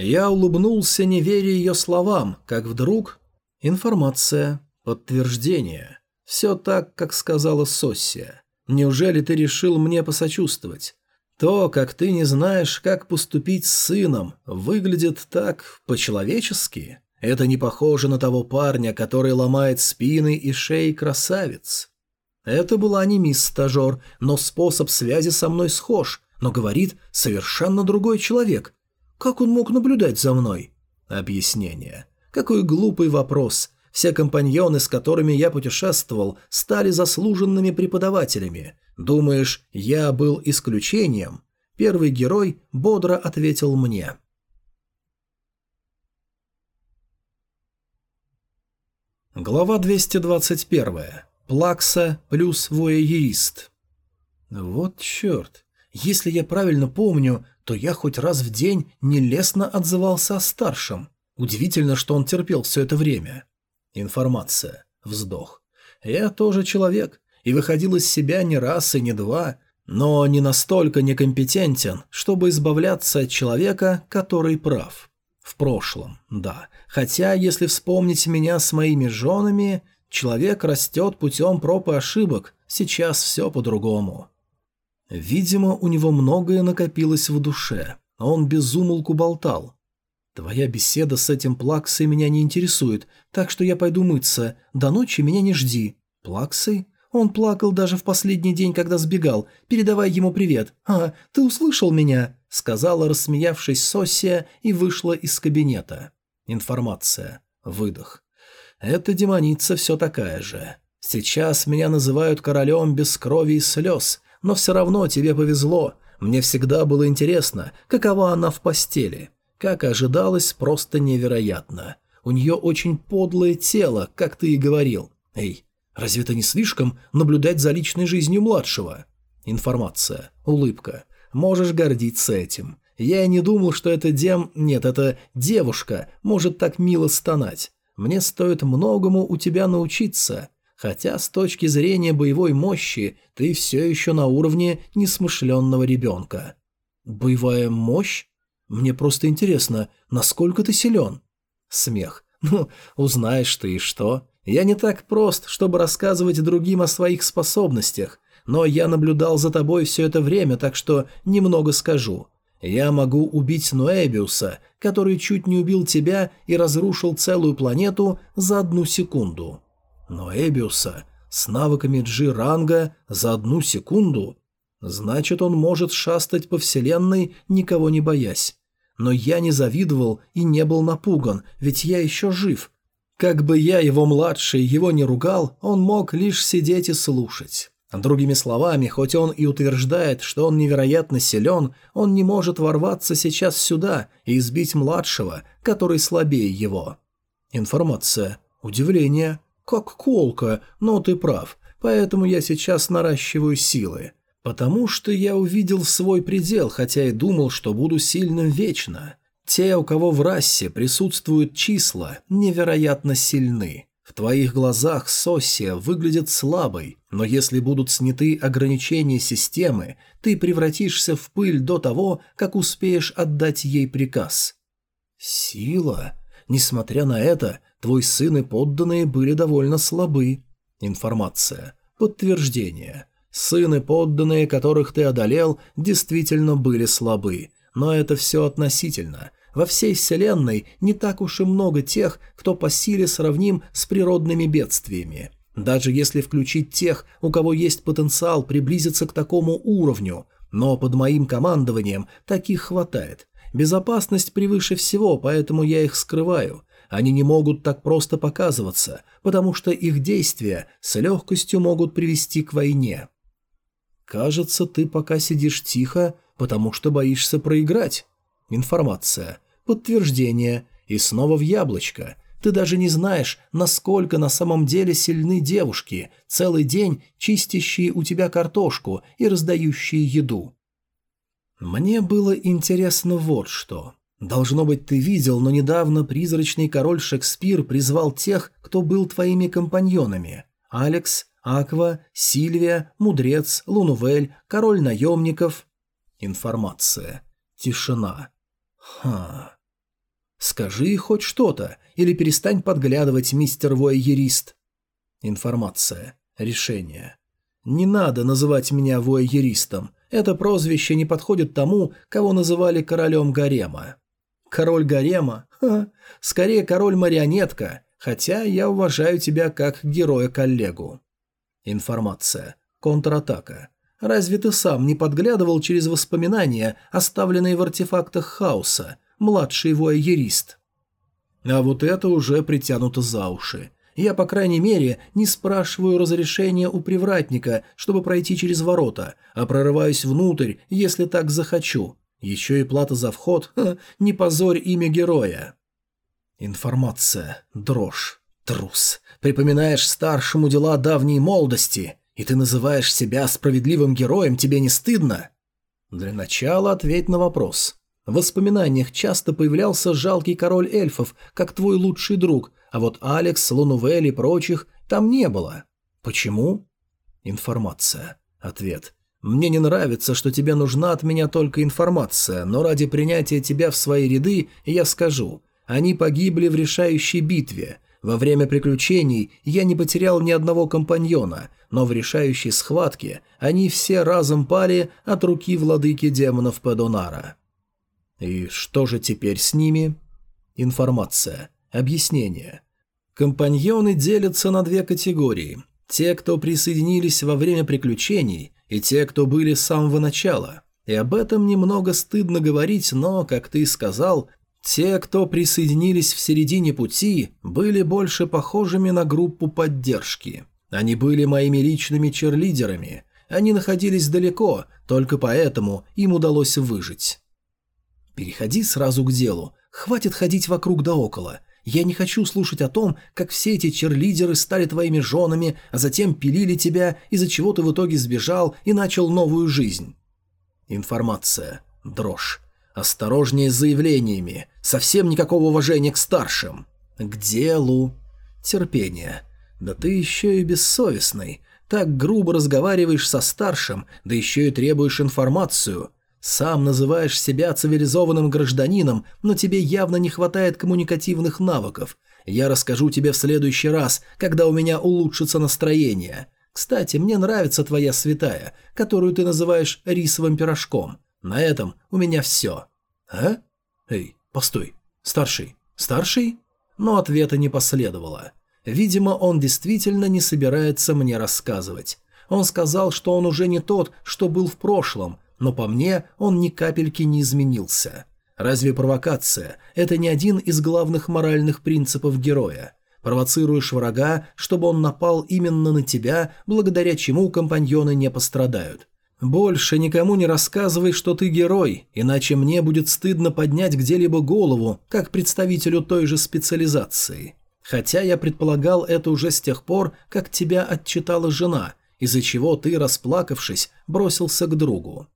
Я улыбнулся, не веря ее словам, как вдруг... Информация. Подтверждение. Все так, как сказала Соссия. Неужели ты решил мне посочувствовать? То, как ты не знаешь, как поступить с сыном, выглядит так по-человечески. Это не похоже на того парня, который ломает спины и шеи красавиц. Это была не мисс-стажер, но способ связи со мной схож, но говорит совершенно другой человек. Как он мог наблюдать за мной? Объяснение. Какой глупый вопрос. Все компаньоны, с которыми я путешествовал, стали заслуженными преподавателями. Думаешь, я был исключением? Первый герой бодро ответил мне. Глава 221. Плакса плюс вояерист. Вот черт. Если я правильно помню, то я хоть раз в день нелестно отзывался о старшем. Удивительно, что он терпел все это время. Информация. Вздох. Я тоже человек, и выходил из себя не раз и не два, но не настолько некомпетентен, чтобы избавляться от человека, который прав. В прошлом, да. Хотя, если вспомнить меня с моими женами, человек растет путем проб и ошибок, сейчас все по-другому. Видимо, у него многое накопилось в душе, он безумолку болтал. «Твоя беседа с этим Плаксой меня не интересует, так что я пойду мыться. До ночи меня не жди». «Плаксой? Он плакал даже в последний день, когда сбегал. Передавай ему привет. А, ты услышал меня?» Сказала, рассмеявшись Сосия, и вышла из кабинета. Информация. Выдох. «Это демоница все такая же. Сейчас меня называют королем без крови и слез, но все равно тебе повезло. Мне всегда было интересно, какова она в постели. Как ожидалось, просто невероятно. У нее очень подлое тело, как ты и говорил. Эй, разве это не слишком наблюдать за личной жизнью младшего? Информация. Улыбка. Можешь гордиться этим. Я и не думал, что это дем... Нет, это девушка может так мило стонать. Мне стоит многому у тебя научиться. Хотя с точки зрения боевой мощи ты все еще на уровне несмышленного ребенка. Боевая мощь? Мне просто интересно, насколько ты силен?» Смех. «Ну, узнаешь ты и что? Я не так прост, чтобы рассказывать другим о своих способностях, но я наблюдал за тобой все это время, так что немного скажу. Я могу убить Ноэбиуса, который чуть не убил тебя и разрушил целую планету за одну секунду. Ноэбиуса с навыками G-ранга за одну секунду? Значит, он может шастать по вселенной, никого не боясь. Но я не завидовал и не был напуган, ведь я еще жив. Как бы я, его младший, его не ругал, он мог лишь сидеть и слушать. Другими словами, хоть он и утверждает, что он невероятно силен, он не может ворваться сейчас сюда и избить младшего, который слабее его. Информация. Удивление. Как колка, но ты прав, поэтому я сейчас наращиваю силы. Потому что я увидел свой предел, хотя и думал, что буду сильным вечно. Те, у кого в расе присутствуют числа, невероятно сильны. В твоих глазах Сосия выглядит слабой, но если будут сняты ограничения системы, ты превратишься в пыль до того, как успеешь отдать ей приказ. Сила? Несмотря на это, твой сын и подданные были довольно слабы. Информация. Подтверждение. Сын и подданные, которых ты одолел, действительно были слабы. Но это все относительно. Во всей Вселенной не так уж и много тех, кто по силе сравним с природными бедствиями. Даже если включить тех, у кого есть потенциал приблизиться к такому уровню. Но под моим командованием таких хватает. Безопасность превыше всего, поэтому я их скрываю. Они не могут так просто показываться, потому что их действия с легкостью могут привести к войне. «Кажется, ты пока сидишь тихо, потому что боишься проиграть». Информация. Подтверждение. И снова в яблочко. Ты даже не знаешь, насколько на самом деле сильны девушки, целый день чистящие у тебя картошку и раздающие еду. Мне было интересно вот что. Должно быть, ты видел, но недавно призрачный король Шекспир призвал тех, кто был твоими компаньонами. Алекс, Аква, Сильвия, Мудрец, Лунувель, Король наемников. Информация. Тишина. Ха. Скажи хоть что-то, или перестань подглядывать, мистер вояерист. Информация. Решение. Не надо называть меня вояеристом. Это прозвище не подходит тому, кого называли королем гарема. Король гарема? Ха, скорее король-марионетка, хотя я уважаю тебя как героя-коллегу. Информация. Контратака. Разве ты сам не подглядывал через воспоминания, оставленные в артефактах хаоса, младший вояерист? А вот это уже притянуто за уши. Я, по крайней мере, не спрашиваю разрешения у привратника, чтобы пройти через ворота, а прорываюсь внутрь, если так захочу. Еще и плата за вход, ха, не позорь имя героя. Информация. Дрожь. Трус. Припоминаешь старшему дела давней молодости, и ты называешь себя справедливым героем, тебе не стыдно? Для начала ответь на вопрос. В воспоминаниях часто появлялся жалкий король эльфов, как твой лучший друг, а вот Алекс, Лунувель и прочих там не было. Почему? Информация. Ответ. Мне не нравится, что тебе нужна от меня только информация, но ради принятия тебя в свои ряды я скажу. Они погибли в решающей битве. Во время приключений я не потерял ни одного компаньона, но в решающей схватке они все разом пали от руки владыки демонов Падонара. И что же теперь с ними? Информация. Объяснение. Компаньоны делятся на две категории. Те, кто присоединились во время приключений, и те, кто были с самого начала. И об этом немного стыдно говорить, но, как ты сказал, те, кто присоединились в середине пути, были больше похожими на группу поддержки. Они были моими личными черлидерами. Они находились далеко, только поэтому им удалось выжить. Переходи сразу к делу. Хватит ходить вокруг да около. Я не хочу слушать о том, как все эти черлидеры стали твоими женами, а затем пилили тебя, из-за чего ты в итоге сбежал и начал новую жизнь. Информация. Дрожь. Осторожнее с заявлениями. Совсем никакого уважения к старшим. К делу. Терпение. Да ты еще и бессовестный. Так грубо разговариваешь со старшим, да еще и требуешь информацию. Сам называешь себя цивилизованным гражданином, но тебе явно не хватает коммуникативных навыков. Я расскажу тебе в следующий раз, когда у меня улучшится настроение. Кстати, мне нравится твоя святая, которую ты называешь рисовым пирожком. На этом у меня все. А? Эй, постой. Старший. Старший? Но ответа не последовало. Видимо, он действительно не собирается мне рассказывать. Он сказал, что он уже не тот, что был в прошлом, но по мне он ни капельки не изменился. Разве провокация – это не один из главных моральных принципов героя? Провоцируешь врага, чтобы он напал именно на тебя, благодаря чему компаньоны не пострадают. Больше никому не рассказывай, что ты герой, иначе мне будет стыдно поднять где-либо голову, как представителю той же специализации. Хотя я предполагал это уже с тех пор, как тебя отчитала жена, из-за чего ты, расплакавшись, бросился к другу.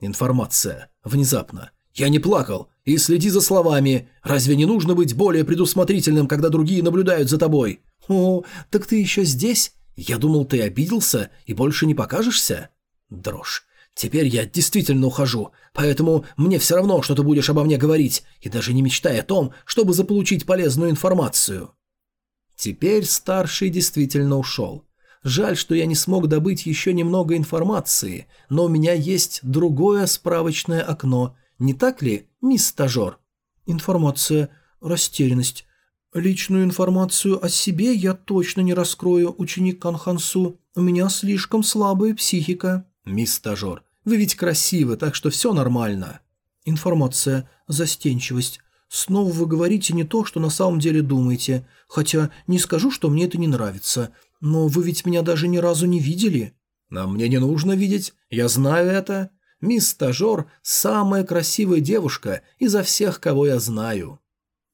Информация. Внезапно. «Я не плакал. И следи за словами. Разве не нужно быть более предусмотрительным, когда другие наблюдают за тобой?» «О, так ты еще здесь? Я думал, ты обиделся и больше не покажешься?» Дрожь. «Теперь я действительно ухожу, поэтому мне все равно, что ты будешь обо мне говорить, и даже не мечтай о том, чтобы заполучить полезную информацию». Теперь старший действительно ушел. Жаль, что я не смог добыть еще немного информации, но у меня есть другое справочное окно. Не так ли, мисс стажер? Информация. Растерянность. Личную информацию о себе я точно не раскрою, ученик Канхансу. У меня слишком слабая психика. Мисс стажер, вы ведь красивы, так что все нормально. Информация. Застенчивость. Снова вы говорите не то, что на самом деле думаете. Хотя не скажу, что мне это не нравится. «Но вы ведь меня даже ни разу не видели». «А мне не нужно видеть, я знаю это. Мисс Стажер – самая красивая девушка изо всех, кого я знаю».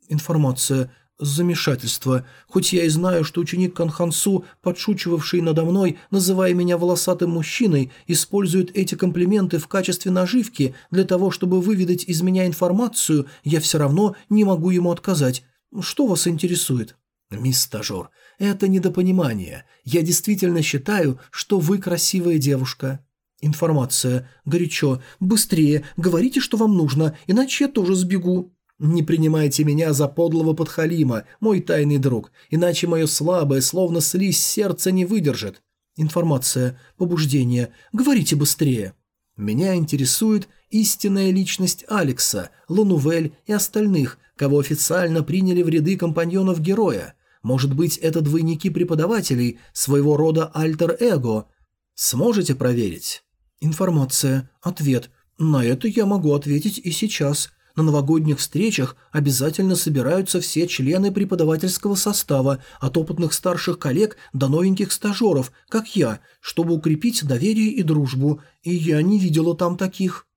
«Информация. Замешательство. Хоть я и знаю, что ученик Канхансу, подшучивавший надо мной, называя меня волосатым мужчиной, использует эти комплименты в качестве наживки для того, чтобы выведать из меня информацию, я все равно не могу ему отказать. Что вас интересует?» «Мисс Стажер, это недопонимание. Я действительно считаю, что вы красивая девушка». Информация. Горячо. Быстрее. Говорите, что вам нужно, иначе я тоже сбегу. Не принимайте меня за подлого подхалима, мой тайный друг, иначе мое слабое, словно слизь сердце не выдержит. Информация. Побуждение. Говорите быстрее. Меня интересует истинная личность Алекса, Лунувель и остальных, кого официально приняли в ряды компаньонов героя. Может быть, это двойники преподавателей, своего рода альтер-эго. Сможете проверить? Информация. Ответ. На это я могу ответить и сейчас. На новогодних встречах обязательно собираются все члены преподавательского состава, от опытных старших коллег до новеньких стажеров, как я, чтобы укрепить доверие и дружбу, и я не видела там таких.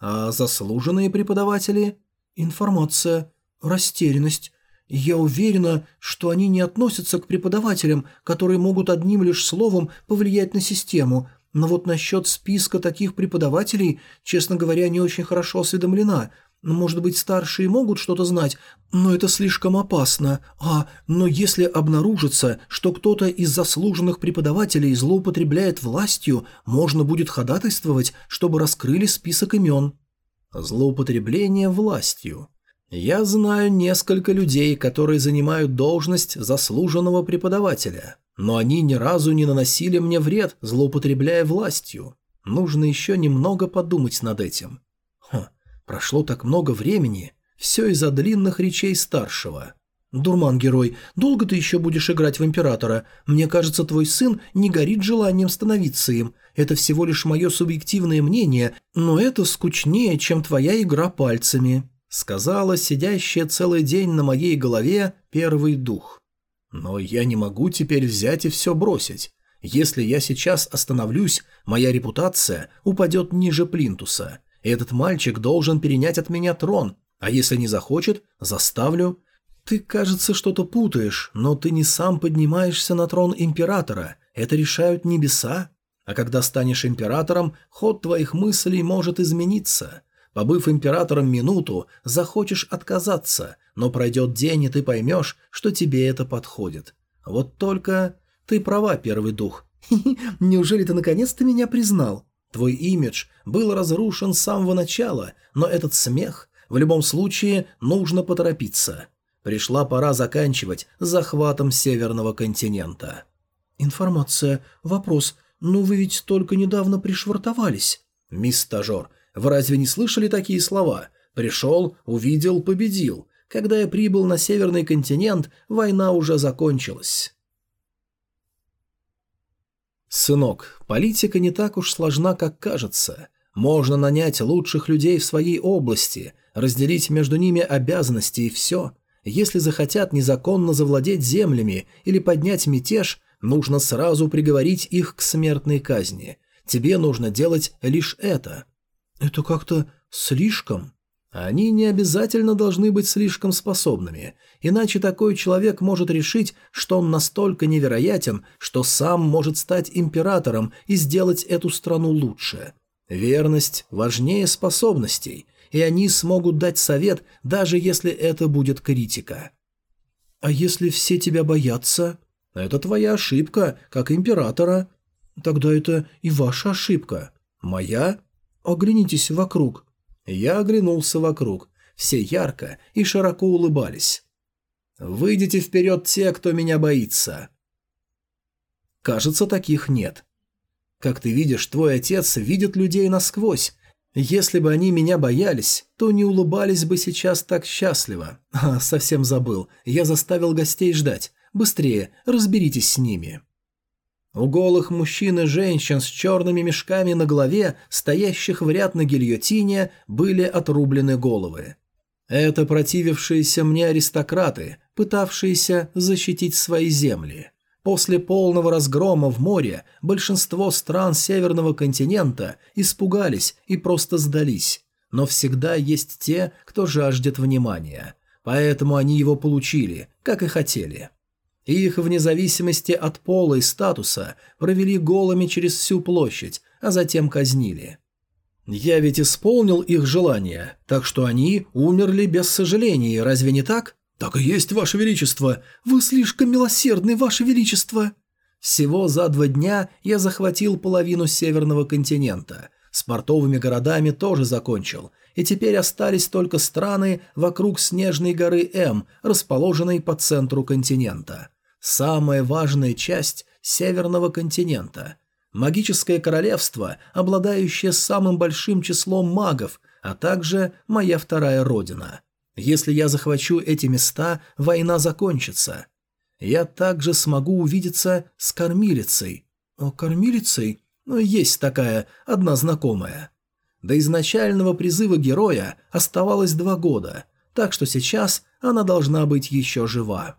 А заслуженные преподаватели? Информация. Растерянность. Я уверена, что они не относятся к преподавателям, которые могут одним лишь словом повлиять на систему, но вот насчет списка таких преподавателей, честно говоря, не очень хорошо осведомлена. Может быть, старшие могут что-то знать, но это слишком опасно. А, но если обнаружится, что кто-то из заслуженных преподавателей злоупотребляет властью, можно будет ходатайствовать, чтобы раскрыли список имен». Злоупотребление властью. Я знаю несколько людей, которые занимают должность заслуженного преподавателя, но они ни разу не наносили мне вред, злоупотребляя властью. Нужно еще немного подумать над этим. Прошло так много времени, все из-за длинных речей старшего. «Дурман-герой, долго ты еще будешь играть в Императора? Мне кажется, твой сын не горит желанием становиться им. Это всего лишь мое субъективное мнение, но это скучнее, чем твоя игра пальцами», — сказала сидящая целый день на моей голове первый дух. «Но я не могу теперь взять и все бросить. Если я сейчас остановлюсь, моя репутация упадет ниже плинтуса. Этот мальчик должен перенять от меня трон, а если не захочет, заставлю. Ты, кажется, что-то путаешь, но ты не сам поднимаешься на трон императора. Это решают небеса. А когда станешь императором, ход твоих мыслей может измениться. Побыв императором минуту, захочешь отказаться, но пройдет день, и ты поймешь, что тебе это подходит. Вот только ты права, первый дух. *laughs* Неужели ты наконец-то меня признал? Твой имидж был разрушен с самого начала, но этот смех... В любом случае, нужно поторопиться. Пришла пора заканчивать захватом северного континента. Информация. Вопрос. Ну вы ведь только недавно пришвартовались. Мисс Стажер, вы разве не слышали такие слова? Пришел, увидел, победил. Когда я прибыл на северный континент, война уже закончилась. «Сынок, политика не так уж сложна, как кажется. Можно нанять лучших людей в своей области, разделить между ними обязанности и все. Если захотят незаконно завладеть землями или поднять мятеж, нужно сразу приговорить их к смертной казни. Тебе нужно делать лишь это». «Это как-то слишком», они не обязательно должны быть слишком способными, иначе такой человек может решить, что он настолько невероятен, что сам может стать императором и сделать эту страну лучше. Верность важнее способностей, и они смогут дать совет, даже если это будет критика. А если все тебя боятся? Это твоя ошибка, как императора. Тогда это и ваша ошибка. Моя? Оглянитесь вокруг. Я оглянулся вокруг. Все ярко и широко улыбались. «Выйдите вперед те, кто меня боится». Кажется, таких нет. Как ты видишь, твой отец видит людей насквозь. Если бы они меня боялись, то не улыбались бы сейчас так счастливо. А, *laughs* совсем забыл. Я заставил гостей ждать. Быстрее, разберитесь с ними. У голых мужчин и женщин с черными мешками на голове, стоящих в ряд на гильотине, были отрублены головы. Это противившиеся мне аристократы, пытавшиеся защитить свои земли. После полного разгрома в море большинство стран Северного континента испугались и просто сдались. Но всегда есть те, кто жаждет внимания. Поэтому они его получили, как и хотели. Их, вне зависимости от пола и статуса, провели голыми через всю площадь, а затем казнили. Я ведь исполнил их желание, так что они умерли без сожалений, разве не так? Так и есть, Ваше Величество. Вы слишком милосердны, Ваше Величество. Всего за два дня я захватил половину северного континента. С портовыми городами тоже закончил, и теперь остались только страны вокруг снежной горы М, расположенной по центру континента самая важная часть северного континента. Магическое королевство, обладающее самым большим числом магов, а также моя вторая родина. Если я захвачу эти места, война закончится. Я также смогу увидеться с кормилицей. О, кормилицей? Ну, есть такая, одна знакомая. До изначального призыва героя оставалось два года, так что сейчас она должна быть еще жива.